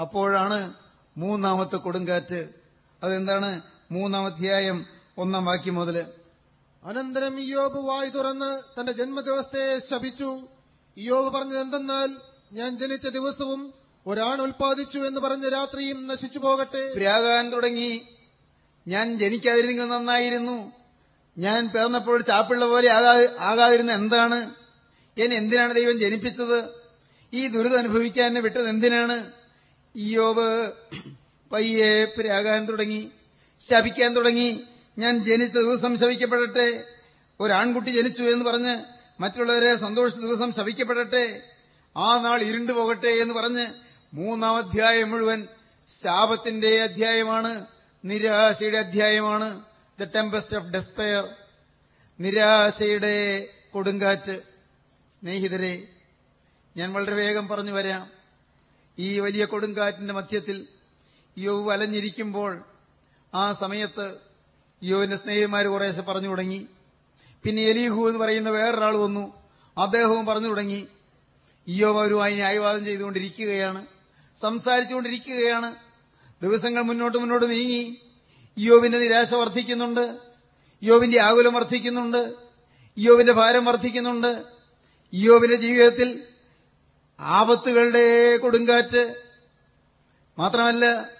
അപ്പോഴാണ് മൂന്നാമത്തെ കൊടുങ്കാറ്റ്. അതെന്താണ്? മൂന്നാം അധ്യായം ഒന്നാം വാക്യം മുതൽ അനന്തരം ഇയോബ് വായി തുറന്ന് തന്റെ ജന്മദിവസത്തെ ശപിച്ചു. ഇയോബ് പറഞ്ഞത് എന്തെന്നാൽ ഞാൻ ജനിച്ച ദിവസവും ഒരാൾ ഉൽപ്പാദിച്ചു എന്ന് പറഞ്ഞ രാത്രിയും നശിച്ചു പോകട്ടെ. പ്രാകാൻ തുടങ്ങി. ഞാൻ ജനിക്കാതിരുന്നെങ്കിൽ നന്നായിരുന്നു. ഞാൻ പിറന്നപ്പോൾ ചാപ്പിള്ള പോലെ ആകാ- ആകാതിരുന്ന എന്താണ്? എന്നെ എന്തിനാണ് ദൈവം ജനിപ്പിച്ചത്? ഈ ദുരിതം അനുഭവിക്കാൻ വിട്ടത് എന്തിനാണ്? ഈയോബ് പയ്യെ പ്രാകാൻ തുടങ്ങി ശപിക്കാൻ തുടങ്ങി. ഞാൻ ജനിച്ച ദിവസം ശവിക്കപ്പെടട്ടെ ഒരാൺകുട്ടി ജനിച്ചു എന്ന് പറഞ്ഞ് മറ്റുള്ളവരെ സന്തോഷിച്ച ദിവസം ശവിക്കപ്പെടട്ടെ ആ നാൾ ഇരുണ്ടു പോകട്ടെ എന്ന് പറഞ്ഞ് മൂന്നാം അധ്യായം മുഴുവൻ ശാപത്തിന്റെ അധ്യായമാണ്. നിരാശയുടെ അധ്യായമാണ്. ദ ടെമ്പസ്റ്റ് ഓഫ് ഡെസ്പയർ നിരാശയുടെ കൊടുങ്കാറ്റ്. സ്നേഹിതരെ ഞാൻ വളരെ വേഗം പറഞ്ഞു വരാം. ഈ വലിയ കൊടുങ്കാറ്റിന്റെ മധ്യത്തിൽ യോവ് വലഞ്ഞിരിക്കുമ്പോൾ ആ സമയത്ത് യോവിന്റെ സ്നേഹിതന്മാർ കുറേശ്ശെ പറഞ്ഞു തുടങ്ങി. പിന്നെ എലീഹു എന്ന് പറയുന്ന വേറൊരാൾ വന്നു. അദ്ദേഹവും പറഞ്ഞു തുടങ്ങി. ഇയോവ് അവരുമായി ന്യായവാദം ചെയ്തുകൊണ്ടിരിക്കുകയാണ്. സംസാരിച്ചുകൊണ്ടിരിക്കുകയാണ്. ദിവസങ്ങൾ മുന്നോട്ട് മുന്നോട്ട് നീങ്ങി. യോവിന്റെ നിരാശ വർദ്ധിക്കുന്നുണ്ട്. യോവിന്റെ ആകുലം വർദ്ധിക്കുന്നുണ്ട്. യോവിന്റെ ഭാരം വർദ്ധിക്കുന്നുണ്ട്. യോവിന്റെ ജീവിതത്തിൽ ആപത്തുകളുടെ കൊടുങ്കാറ്റ്. മാത്രമല്ല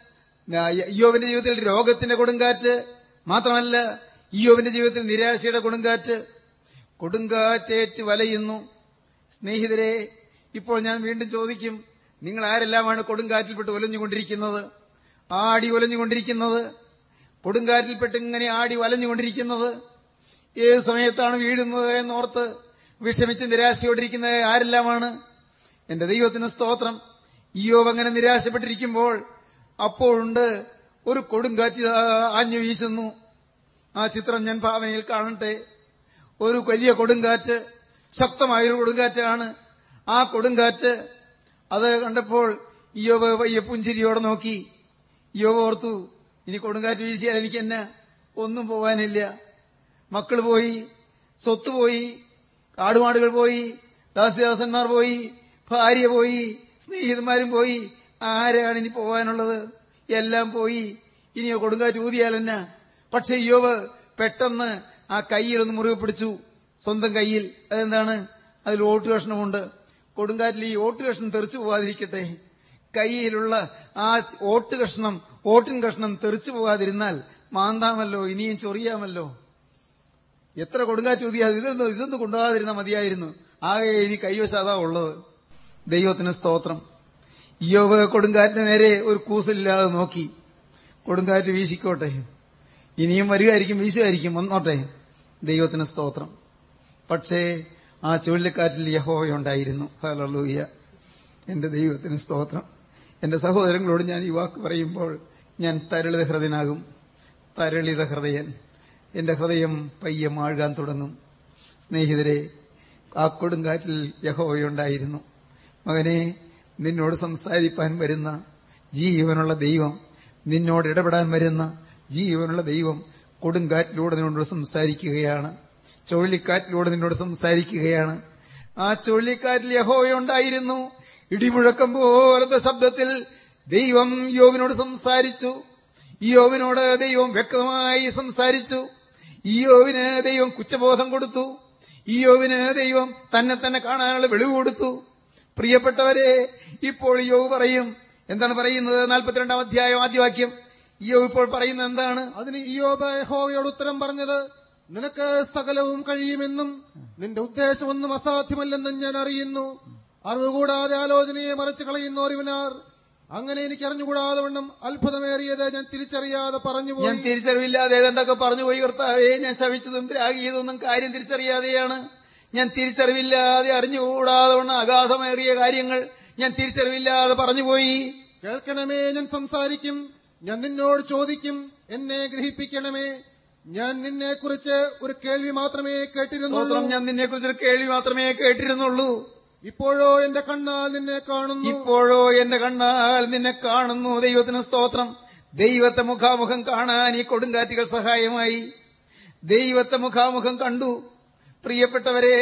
ഇയോവിന്റെ ജീവിതത്തിൽ രോഗത്തിന്റെ കൊടുങ്കാറ്റ്. മാത്രമല്ല ഇയോവിന്റെ ജീവിതത്തിൽ നിരാശയുടെ കൊടുങ്കാറ്റ്. കൊടുങ്കാറ്റേറ്റ് വലയുന്നു. സ്നേഹിതരെ ഇപ്പോൾ ഞാൻ വീണ്ടും ചോദിക്കും നിങ്ങൾ ആരെല്ലാമാണ് കൊടുങ്കാറ്റിൽപ്പെട്ട് ഒലഞ്ഞുകൊണ്ടിരിക്കുന്നത്? ആടി ഒലഞ്ഞുകൊണ്ടിരിക്കുന്നത്? കൊടുങ്കാറ്റിൽപ്പെട്ട് ഇങ്ങനെ ആടി വലഞ്ഞുകൊണ്ടിരിക്കുന്നത്? ഏത് സമയത്താണ് വീഴുന്നത് എന്നോർത്ത് വിഷമിച്ച് നിരാശയോടിരിക്കുന്നത് ആരെല്ലാമാണ്? എന്റെ ദൈവത്തിന് സ്തോത്രം. ഈയോവ് അങ്ങനെ നിരാശപ്പെട്ടിരിക്കുമ്പോൾ അപ്പോഴുണ്ട് ഒരു കൊടുങ്കാറ്റ് ആഞ്ഞു വീശുന്നു. ആ ചിത്രം ഞാൻ ഭാവനയിൽ കാണട്ടെ. ഒരു വലിയ കൊടുങ്കാറ്റ് ശക്തമായൊരു കൊടുങ്കാറ്റാണ്. ആ കൊടുങ്കാറ്റ് അത് കണ്ടപ്പോൾ ഇയോവ് വയ്യ പുഞ്ചിരിയോടെ നോക്കി. ഇയോവ് ഓർത്തു ഇനി കൊടുങ്കാറ്റ് വീശിയാൽ എനിക്ക് എന്നെ ഒന്നും പോവാനില്ല. മക്കൾ പോയി സ്വത്ത് പോയി കാടുമാടുകൾ പോയി ദാസിദാസന്മാർ പോയി ഭാര്യ പോയി സ്നേഹിതന്മാരും പോയി. ആരാണ് ഇനി പോവാനുള്ളത്? എല്ലാം പോയി. ഇനിയോ കൊടുങ്കാറ്റ് ഊതിയാലെന്നാ? പക്ഷെ യോവ് പെട്ടെന്ന് ആ കയ്യിലൊന്ന് മുറുകെ പിടിച്ചു. സ്വന്തം കയ്യിൽ. അതെന്താണ്? അതിൽ ഓട്ട് കഷ്ണമുണ്ട്. കൊടുങ്കാറ്റിൽ ഈ ഓട്ട് കഷ്ണം തെറിച്ചു പോവാതിരിക്കട്ടെ. കയ്യിലുള്ള ആ ഓട്ട് കഷ്ണം ഓട്ടിൻ കഷ്ണം തെറിച്ചു പോകാതിരുന്നാൽ മാന്താമല്ലോ ഇനിയും ചൊറിയാമല്ലോ. എത്ര കൊടുങ്കാറ്റ് ഊതിയാ ഇതൊന്നും ഇതൊന്നും കൊണ്ടുപോകാതിരുന്നാൽ മതിയായിരുന്നു. ആകെ ഇനി കൈവശം അതാ ഉള്ളത്. ദൈവത്തിന് സ്തോത്രം. യോബ് കൊടുങ്കാറ്റിന് നേരെ ഒരു കൂസലില്ലാതെ നോക്കി. കൊടുങ്കാറ്റ് വീശിക്കോട്ടെ. ഇനിയും വരികയായിരിക്കും വീശുമായിരിക്കും വന്നോട്ടെ. ദൈവത്തിന് സ്തോത്രം. പക്ഷേ ആ ചുഴലിക്കാറ്റിൽ യഹോവയുണ്ടായിരുന്നു ഹലലൂയ എന്റെ ദൈവത്തിന് സ്തോത്രം. എന്റെ സഹോദരങ്ങളോട് ഞാൻ ഈ വാക്ക് പറയുമ്പോൾ ഞാൻ തരളിത ഹൃദയനാകും. തരളിത ഹൃദയൻ. എന്റെ ഹൃദയം പയ്യെ മാഴുകാൻ തുടങ്ങും. സ്നേഹിതരെ ആ കൊടുങ്കാറ്റിൽ യഹോവയുണ്ടായിരുന്നു മകനെ നിന്നോട് സംസാരിപ്പാൻ വരുന്ന ജീവനുള്ള ദൈവം നിന്നോട് ഇടപെടാൻ വരുന്ന ജീവനുള്ള ദൈവം കൊടുങ്കാറ്റിലൂടെ നിന്നോട് സംസാരിക്കുകയാണ്. ചുഴലിക്കാറ്റിലൂടെ നിന്നോട് സംസാരിക്കുകയാണ്. ആ ചുഴലിക്കാറ്റിൽ യഹോയുണ്ടായിരുന്നു ഇടിമുഴക്കം പോലത്തെ ശബ്ദത്തിൽ ദൈവം യോവിനോട് സംസാരിച്ചു. യോവിനോട് ദൈവം വ്യക്തമായി സംസാരിച്ചു. യോവിന് ദൈവം കുറ്റബോധം കൊടുത്തു. യോവിന് ദൈവം തന്നെ തന്നെ കാണാനുള്ള വെളിവ് കൊടുത്തു. പ്രിയപ്പെട്ടവരെ ഇപ്പോൾ യോവ് പറയും. എന്താണ് പറയുന്നത്? നാൽപ്പത്തിരണ്ടാം അധ്യായം ആദ്യവാക്യം യോവ് ഇപ്പോൾ പറയുന്നത് എന്താണ്? അതിന് ഇയോബ് യഹോവയോട് ഉത്തരം പറഞ്ഞത് നിനക്ക് സകലവും കഴിയുമെന്നും നിന്റെ ഉദ്ദേശമൊന്നും അസാധ്യമല്ലെന്നും ഞാൻ അറിയുന്നു. അറിവ് കൂടാതെ ആലോചനയെ മറച്ചു കളയുന്നോരിവനാർ അങ്ങനെ എനിക്ക് അറിഞ്ഞുകൂടാതെ വണ്ണം അത്ഭുതമേറിയത് ഞാൻ തിരിച്ചറിയാതെ പറഞ്ഞു ഞാൻ പറഞ്ഞുപോയി തിരിച്ചറിവില്ലാതെ എന്തൊക്കെ പറഞ്ഞു പോയി കർത്താവേ ഞാൻ ശവിച്ചതും രാഗിയതൊന്നും കാര്യം തിരിച്ചറിയാതെയാണ്. ഞാൻ തിരിച്ചറിവില്ലാതെ അറിഞ്ഞുകൂടാതെ വണ്ണ അഗാധമേറിയ കാര്യങ്ങൾ ഞാൻ തിരിച്ചറിവില്ലാതെ പറഞ്ഞുപോയി. കേൾക്കണമേ ഞാൻ സംസാരിക്കും. ഞാൻ നിന്നോട് ചോദിക്കും. എന്നെ ഗ്രഹിപ്പിക്കണമേ. ഞാൻ നിന്നെക്കുറിച്ച് ഒരു കേൾവി മാത്രമേ കേട്ടിരുന്നുള്ളൂ. ഞാൻ നിന്നെക്കുറിച്ചൊരു കേൾവി മാത്രമേ കേട്ടിരുന്നുള്ളൂ. ഇപ്പോഴോ എന്റെ കണ്ണാൽ നിന്നെ കാണുന്നു. ഇപ്പോഴോ എന്റെ കണ്ണാൽ നിന്നെ കാണുന്നു. ദൈവത്തിന് സ്തോത്രം. ദൈവത്തെ മുഖാമുഖം കാണാൻ ഈ കൊടുങ്കാറ്റുകൾ സഹായമായി. ദൈവത്തെ മുഖാമുഖം കണ്ടു. പ്രിയപ്പെട്ടവരെ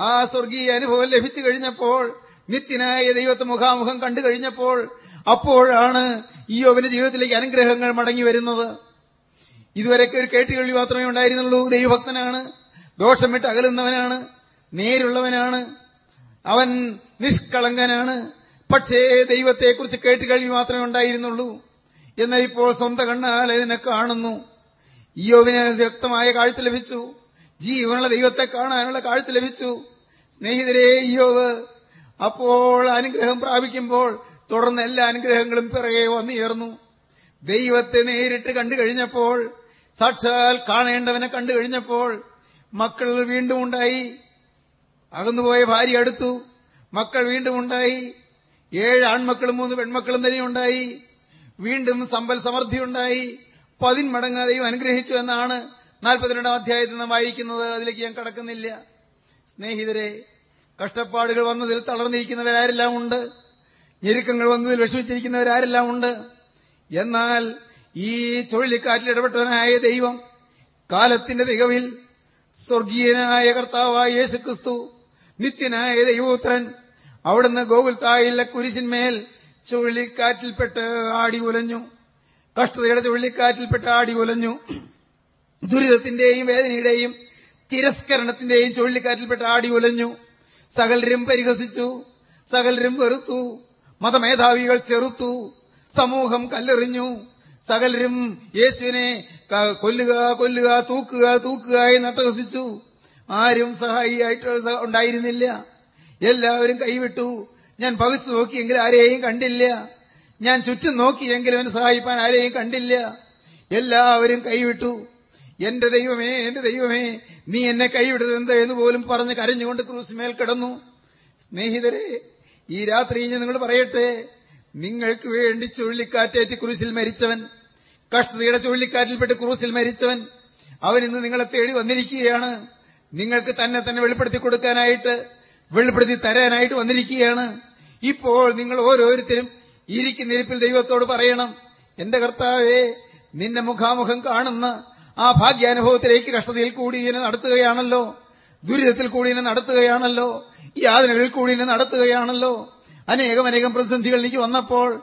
ആ സ്വർഗീയ അനുഭവം ലഭിച്ചു കഴിഞ്ഞപ്പോൾ നിത്യനായ ദൈവത്തെ മുഖാമുഖം കണ്ടു കഴിഞ്ഞപ്പോൾ അപ്പോഴാണ് ഈ യോവന്റെ ജീവിതത്തിലേക്ക് അനുഗ്രഹങ്ങൾ മടങ്ങി വരുന്നത്. ഇതുവരെയൊക്കെ ഒരു കേട്ടുകേൾവി മാത്രമേ ഉണ്ടായിരുന്നുള്ളൂ. ദൈവഭക്തനാണ് ദോഷം വിട്ട് അകലുന്നവനാണ് നേരുള്ളവനാണ് അവൻ നിഷ്കളങ്കനാണ്. പക്ഷേ ദൈവത്തെക്കുറിച്ച് കേട്ടുകേൾവി മാത്രമേ ഉണ്ടായിരുന്നുള്ളൂ. എന്നാൽ ഇപ്പോൾ സ്വന്തം കണ്ണാൽ അതിനെ കാണുന്നു. ഇയോവിന് വ്യക്തമായ കാഴ്ച ലഭിച്ചു. ജീവനുള്ള ദൈവത്തെ കാണാനുള്ള കാഴ്ച ലഭിച്ചു. സ്നേഹിതരെ ഇയോവ് അപ്പോൾ അനുഗ്രഹം പ്രാപിക്കുമ്പോൾ തുടർന്ന് എല്ലാ അനുഗ്രഹങ്ങളും പിറകെ വന്നുയർന്നു. ദൈവത്തെ നേരിട്ട് കണ്ടു കഴിഞ്ഞപ്പോൾ സാക്ഷാൽ കാണേണ്ടവനെ കണ്ടു കഴിഞ്ഞപ്പോൾ മക്കൾ വീണ്ടും ഉണ്ടായി. അകന്നുപോയ ഭാര്യ അടുത്തു. മക്കൾ വീണ്ടും ഉണ്ടായി. ഏഴ് ആൺമക്കളും മൂന്ന് പെൺമക്കളും തന്നെ ഉണ്ടായി. വീണ്ടും സമ്പൽ സമൃദ്ധി ഉണ്ടായി. പതിന്മടങ്ങ് ദൈവം അനുഗ്രഹിച്ചു എന്നാണ് നാൽപ്പത്തിരണ്ടാം അധ്യായത്തിൽ നിന്ന് വായിക്കുന്നത് അതിലേക്ക് ഞാൻ കടക്കുന്നില്ല. സ്നേഹിതരെ കഷ്ടപ്പാടുകൾ വന്നതിൽ തളർന്നിരിക്കുന്നവരാരെല്ലാം ഉണ്ട്. ഞെരുക്കങ്ങൾ വന്നതിൽ വിഷമിച്ചിരിക്കുന്നവരാരെല്ലാം ഉണ്ട്. എന്നാൽ ഈ ചുഴലിക്കാറ്റിൽ ഇടപെട്ടവനായ ദൈവം കാലത്തിന്റെ തികവിൽ സ്വർഗീയനായ കർത്താവായ യേശു ക്രിസ്തു നിത്യനായ ദൈവപുത്രൻ അവിടുന്ന് ഗോകുൽത്തായിലെ കുരിശിന്മേൽ ചുഴലിക്കാറ്റിൽപ്പെട്ട് ആടി ഉലഞ്ഞു. കഷ്ടതയുടെ ചുഴലിക്കാറ്റിൽപ്പെട്ട് ആടി ഉലഞ്ഞു. ദുരിതത്തിന്റെയും വേദനയുടെയും തിരസ്കരണത്തിന്റെയും ചുഴലിക്കാറ്റിൽപ്പെട്ട് ആടി ഉലഞ്ഞു സകലരും പരിഹസിച്ചു. സകലരും വെറുത്തു. മതമേധാവികൾ ചെറുത്തു. സമൂഹം കല്ലെറിഞ്ഞു. സകലരും യേശുവിനെ കൊല്ലുക കൊല്ലുക തൂക്കുക തൂക്കുക എന്ന് അട്ടഹസിച്ചു. ആരും സഹായിയായിട്ട് ഉണ്ടായിരുന്നില്ല. എല്ലാവരും കൈവിട്ടു. ഞാൻ പകച്ചു നോക്കിയെങ്കിൽ ആരെയും കണ്ടില്ല. ഞാൻ ചുറ്റും നോക്കിയെങ്കിലും എന്നെ സഹായിപ്പാൻ ആരെയും കണ്ടില്ല. എല്ലാവരും കൈവിട്ടു. എന്റെ ദൈവമേ എന്റെ ദൈവമേ നീ എന്നെ കൈവിടരുത് എന്ന് പോലും പറഞ്ഞ് കരഞ്ഞുകൊണ്ട് ക്രൂസിമേൽ കിടന്നു. സ്നേഹിതരെ ഈ രാത്രി ഞാൻ നിങ്ങൾ പറയട്ടെ നിങ്ങൾക്ക് വേണ്ടി ചുഴലിക്കാറ്റേറ്റ് ക്രൂസിൽ മരിച്ചവൻ കഷ്ടതയുടെ ചുഴലിക്കാറ്റിൽപ്പെട്ട് ക്രൂസിൽ മരിച്ചവൻ അവൻ ഇന്ന് നിങ്ങളെ തേടി വന്നിരിക്കുകയാണ്. നിങ്ങൾക്ക് തന്നെ തന്നെ വെളിപ്പെടുത്തി കൊടുക്കാനായിട്ട് വെളിപ്പെടുത്തി തരാനായിട്ട് വന്നിരിക്കുകയാണ്. ഇപ്പോൾ നിങ്ങൾ ഓരോരുത്തരും ഇരിക്കുന്നിരിപ്പിൽ ദൈവത്തോട് പറയണം. എന്റെ കർത്താവേ നിന്നെ മുഖാമുഖം കാണുന്ന ആ ഭാഗ്യാനുഭവത്തിലേക്ക് കഷ്ടതയിൽ കൂടി ഇതിനെ നടത്തുകയാണല്ലോ. ദുരിതത്തിൽ കൂടി ഇതിനെ നടത്തുകയാണല്ലോ. യാതനകളിൽ കൂടി ഇതിനെ നടത്തുകയാണല്ലോ. അനേകം അനേകം പ്രതിസന്ധികൾ എനിക്ക് വന്നപ്പോൾ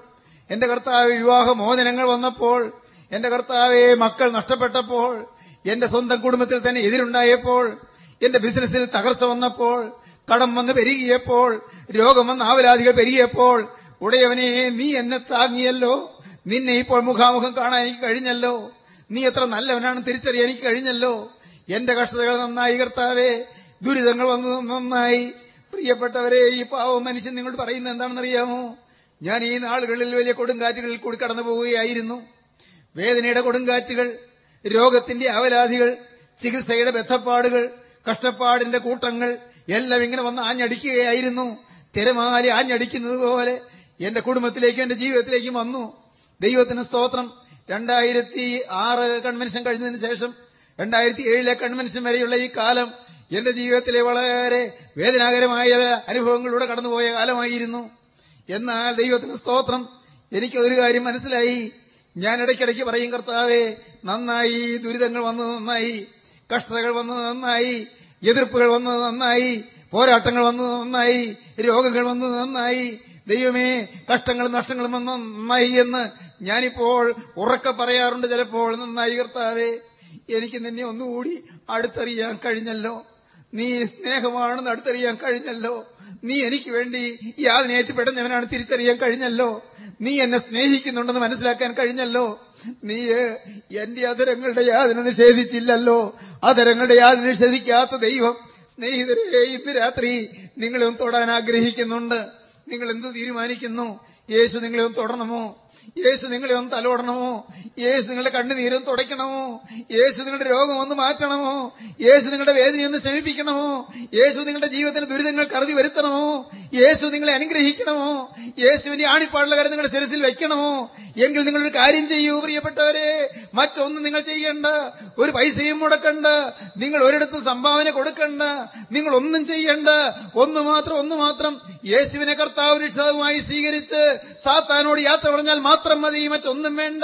എന്റെ കർത്താവ് വിവാഹ മോചനങ്ങൾ വന്നപ്പോൾ എന്റെ കർത്താവെ മക്കൾ നഷ്ടപ്പെട്ടപ്പോൾ എന്റെ സ്വന്തം കുടുംബത്തിൽ തന്നെ എതിരുണ്ടായപ്പോൾ എന്റെ ബിസിനസ്സിൽ തകർച്ച വന്നപ്പോൾ കടം വന്ന് പെരുകിയപ്പോൾ രോഗം വന്ന് ആവലാതികൾ പെരുകിയപ്പോൾ ഉടയവനെ നീ എന്നെ താങ്ങിയല്ലോ. നിന്നെ ഇപ്പോൾ മുഖാമുഖം കാണാൻ എനിക്ക് കഴിഞ്ഞല്ലോ. നീ എത്ര നല്ലവനാണ് തിരിച്ചറിയാൻ എനിക്ക് കഴിഞ്ഞല്ലോ. എന്റെ കഷ്ടതകൾ നന്നായി കർത്താവേ. ദുരിതങ്ങൾ വന്നത് നന്നായി. പ്രിയപ്പെട്ടവരെ ഈ പാവം മനുഷ്യൻ നിങ്ങൾ പറയുന്നത് എന്താണെന്നറിയാമോ? ഞാൻ ഈ നാളുകളിൽ വലിയ കൊടുങ്കാറ്റുകളിൽ കൂടി കടന്നു പോവുകയായിരുന്നു. വേദനയുടെ കൊടുങ്കാറ്റുകൾ രോഗത്തിന്റെ അവലാധികൾ ചികിത്സയുടെ ബന്ധപ്പാടുകൾ കഷ്ടപ്പാടിന്റെ കൂട്ടങ്ങൾ എല്ലാം ഇങ്ങനെ വന്ന് ആഞ്ഞടിക്കുകയായിരുന്നു. തിരമാലി ആഞ്ഞടിക്കുന്നത് പോലെ എന്റെ കുടുംബത്തിലേക്കും എന്റെ ജീവിതത്തിലേക്കും വന്നു. ദൈവത്തിന് സ്തോത്രം. രണ്ടായിരത്തി ആറ് കൺവെൻഷൻ കഴിഞ്ഞതിന് ശേഷം രണ്ടായിരത്തി ഏഴിലെ കൺവെൻഷൻ വരെയുള്ള ഈ കാലം എന്റെ ജീവിതത്തിലെ വളരെ വേദനാകരമായ അനുഭവങ്ങളിലൂടെ കടന്നുപോയ കാലമായിരുന്നു. എന്നാൽ ദൈവത്തിന് സ്തോത്രം എനിക്ക് ഒരു കാര്യം മനസ്സിലായി. ഞാൻ ഇടയ്ക്കിടയ്ക്ക് പറയും കർത്താവേ നന്നായി ദുരിതങ്ങൾ വന്നത് നന്നായി കഷ്ടതകൾ വന്നത് നന്നായി എതിർപ്പുകൾ വന്നത് നന്നായി പോരാട്ടങ്ങൾ വന്നത് നന്നായി രോഗങ്ങൾ വന്നത് നന്നായി ദൈവമേ കഷ്ടങ്ങളും നഷ്ടങ്ങളും വന്നത് നന്നായി എന്ന് ഞാനിപ്പോൾ ഉറക്കെ പറയാറുണ്ട് ചിലപ്പോൾ നന്നായി കർത്താവേ എനിക്ക് നിന്നെ ഒന്നുകൂടി അടുത്തറിയാൻ കഴിഞ്ഞല്ലോ. നീ സ്നേഹമാണെന്ന് അടുത്തറിയാൻ കഴിഞ്ഞല്ലോ. നീ എനിക്ക് വേണ്ടി യാതനയേറ്റ് പെടുന്നവനാണ് തിരിച്ചറിയാൻ കഴിഞ്ഞല്ലോ. നീ എന്നെ സ്നേഹിക്കുന്നുണ്ടെന്ന് മനസ്സിലാക്കാൻ കഴിഞ്ഞല്ലോ. നീ എന്റെ അതരങ്ങളുടെ യാതന നിഷേധിച്ചില്ലല്ലോ. അതരങ്ങളുടെ യാതന നിഷേധിക്കാത്ത ദൈവം സ്നേഹിതരെ ഇന്ന് രാത്രി നിങ്ങളെ ഒന്ന് തൊടാൻ ആഗ്രഹിക്കുന്നുണ്ട്. നിങ്ങൾ എന്ത് തീരുമാനിക്കുന്നു? യേശു നിങ്ങളെ ഒന്ന് തൊടണമോ? യേശു നിങ്ങളെ ഒന്ന് തലോടണമോ? യേശു നിങ്ങളുടെ കണ്ണുനീരൊന്ന് തുടയ്ക്കണമോ? യേശു നിങ്ങളുടെ രോഗം ഒന്ന് മാറ്റണമോ? യേശു നിങ്ങളുടെ വേദനയൊന്ന് ശമിപ്പിക്കണമോ യേശു നിങ്ങളുടെ ജീവിതത്തിന് ദുരിതങ്ങൾ കരുതി വരുത്തണമോ? യേശു നിങ്ങളെ അനുഗ്രഹിക്കണമോ? യേശുവിന്റെ ആണിപ്പാടുള്ള കാര്യം നിങ്ങളുടെ ശിരസിൽ വെക്കണമോ? എങ്കിൽ നിങ്ങളൊരു കാര്യം ചെയ്യൂ പ്രിയപ്പെട്ടവരെ. മറ്റൊന്നും നിങ്ങൾ ചെയ്യണ്ട. ഒരു പൈസയും മുടക്കണ്ട. നിങ്ങൾ ഒരിടത്തും സംഭാവന കൊടുക്കണ്ട. നിങ്ങൾ ഒന്നും ചെയ്യണ്ട. ഒന്ന് മാത്രം ഒന്ന് മാത്രം യേശുവിനെ കർത്താവ് രക്ഷിതാവുമായി സ്വീകരിച്ച് സാത്താനോട് യാത്ര പറഞ്ഞാൽ മാത്രം മതി മറ്റൊന്നും വേണ്ട.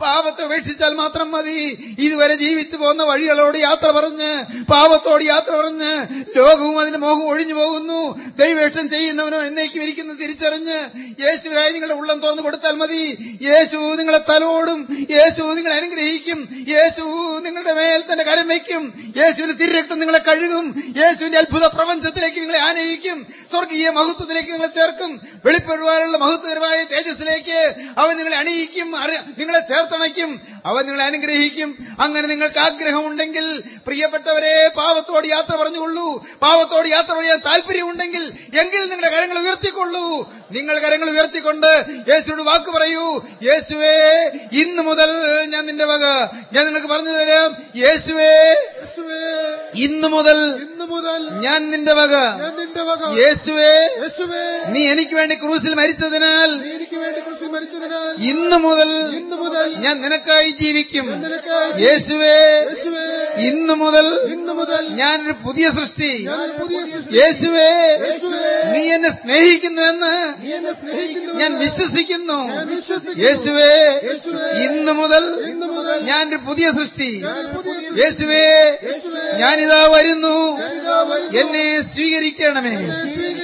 പാപത്തെ ഉപേക്ഷിച്ചാൽ മാത്രം മതി. ഇതുവരെ ജീവിച്ചു പോകുന്ന വഴികളോട് യാത്ര പറഞ്ഞ് പാപത്തോട് യാത്ര പറഞ്ഞ് ലോകവും അതിന്റെ മോഹവും ഒഴിഞ്ഞു പോകുന്നു. ദൈവേഷം ചെയ്യുന്നവനോ എന്നേക്കും ഇരിക്കുന്നു തിരിച്ചറിഞ്ഞ് യേശുവിനായി നിങ്ങളുടെ ഉള്ളം തുറന്നു കൊടുത്താൽ മതി. യേശു നിങ്ങളെ തലോടും യേശു നിങ്ങളെ അനുഗ്രഹിക്കും യേശു നിങ്ങളുടെ മേൽ തന്നെ കരം വയ്ക്കും യേശുവിന്റെ തിരുരക്തം നിങ്ങളെ കഴുകും യേശുവിന്റെ അത്ഭുത പ്രപഞ്ചത്തിലേക്ക് നിങ്ങളെ ആനയിക്കും. സ്വർഗീയ മഹത്വത്തിലേക്ക് നിങ്ങളെ ചേർക്കും. വെളിപ്പെടുവാനുള്ള മഹത്വകരമായ തേജസ്സിലേക്ക് അവൻ നിങ്ങളെ അണിയിക്കും നിങ്ങളെ ചേർത്തണയ്ക്കും. അവൻ നിങ്ങളെ അനുഗ്രഹിക്കും. അങ്ങനെ നിങ്ങൾക്ക് ആഗ്രഹമുണ്ടെങ്കിൽ പ്രിയപ്പെട്ടവരെ പാവത്തോട് യാത്ര പറഞ്ഞുകൊള്ളൂ. പാവത്തോട് യാത്ര പറയാൻ താല്പര്യമുണ്ടെങ്കിൽ എങ്കിൽ നിങ്ങളുടെ കരങ്ങൾ ഉയർത്തിക്കൊള്ളൂ. നിങ്ങൾ കരങ്ങൾ ഉയർത്തിക്കൊണ്ട് യേശുവോട് വാക്ക് പറയൂ. യേശുവേ ഇന്ന് മുതൽ ഞാൻ നിന്റെ വക. ഞാൻ നിങ്ങൾക്ക് പറഞ്ഞു തരാം. യേശുവേ യേശുവേ ഇന്ന് മുതൽ ഇന്ന് മുതൽ ഞാൻ നിന്റെ വക. ഞാൻ നിന്റെ വക. യേശുവേ യേശുവേ നീ എനിക്ക് വേണ്ടി ക്രൂസിൽ മരിച്ചതിനാൽ ഇന്ന് എനിക്ക് വേണ്ടി കൃഷി മരിച്ചതിനാൽ ഇന്നു മുതൽ ഇന്നു മുതൽ ഞാൻ നിനക്കായി ജീവിക്കും യേശുവേ ഇന്ന് മുതൽ ഇന്നു മുതൽ ഞാനൊരു പുതിയ സൃഷ്ടി. യേശുവേ നീ എന്നെ സ്നേഹിക്കുന്നുവെന്ന് സ്നേഹിക്കുന്നു എന്ന് ഞാൻ വിശ്വസിക്കുന്നു. യേശുവേ ഇന്ന് മുതൽ ഞാനൊരു പുതിയ സൃഷ്ടി. യേശുവേ ഞാനിതാ വരുന്നു എന്നെ സ്വീകരിക്കണമേ.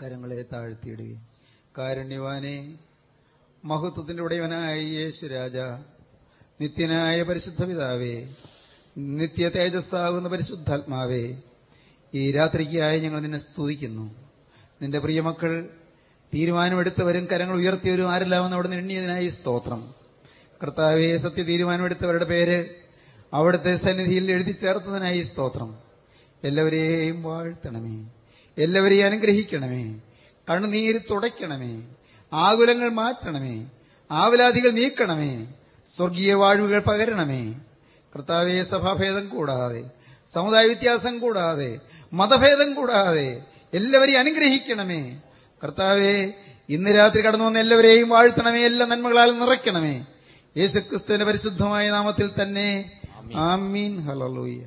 കരങ്ങളെ താഴ്ത്തിയിടുകയും. കാരുണ്യവാനെ മഹത്വത്തിന്റെ ഉടയവനായ യേശു രാജ നിത്യനായ പരിശുദ്ധ പിതാവേ നിത്യ തേജസ്സാകുന്ന പരിശുദ്ധാത്മാവേ ഈ രാത്രിക്കായി ഞങ്ങൾ നിന്നെ സ്തുതിക്കുന്നു. നിന്റെ പ്രിയമക്കൾ തീരുമാനമെടുത്തവരും കരങ്ങൾ ഉയർത്തിയവരും ആരെല്ലാമെന്ന് അവിടെ നിന്ന് എണ്ണിയതിനായി സ്തോത്രം. കർത്താവെ സത്യ തീരുമാനമെടുത്തവരുടെ പേര് അവിടുത്തെ സന്നിധിയിൽ എഴുതി ചേർത്തതിനായി സ്തോത്രം. എല്ലാവരെയും വാഴ്ത്തണമേ. എല്ലാവരെയും അനുഗ്രഹിക്കണമേ. കണ്ണുനീര് തുടയ്ക്കണമേ. ആകുലങ്ങൾ മാറ്റണമേ. ആവലാദികൾ നീക്കണമേ. സ്വർഗീയ വാഴ്വുകൾ പകരണമേ. കർത്താവെ സഭാഭേദം കൂടാതെ സമുദായ വ്യത്യാസം കൂടാതെ മതഭേദം കൂടാതെ എല്ലാവരെയും അനുഗ്രഹിക്കണമേ. കർത്താവെ ഇന്ന് രാത്രി കടന്നു വന്ന എല്ലാവരെയും വാഴ്ത്തണമേ. എല്ലാ നന്മകളാലും നിറയ്ക്കണമേ. യേശുക്രിസ്തുവിന്റെ പരിശുദ്ധമായ നാമത്തിൽ തന്നെ ആമീൻ ഹലലൂയ്യ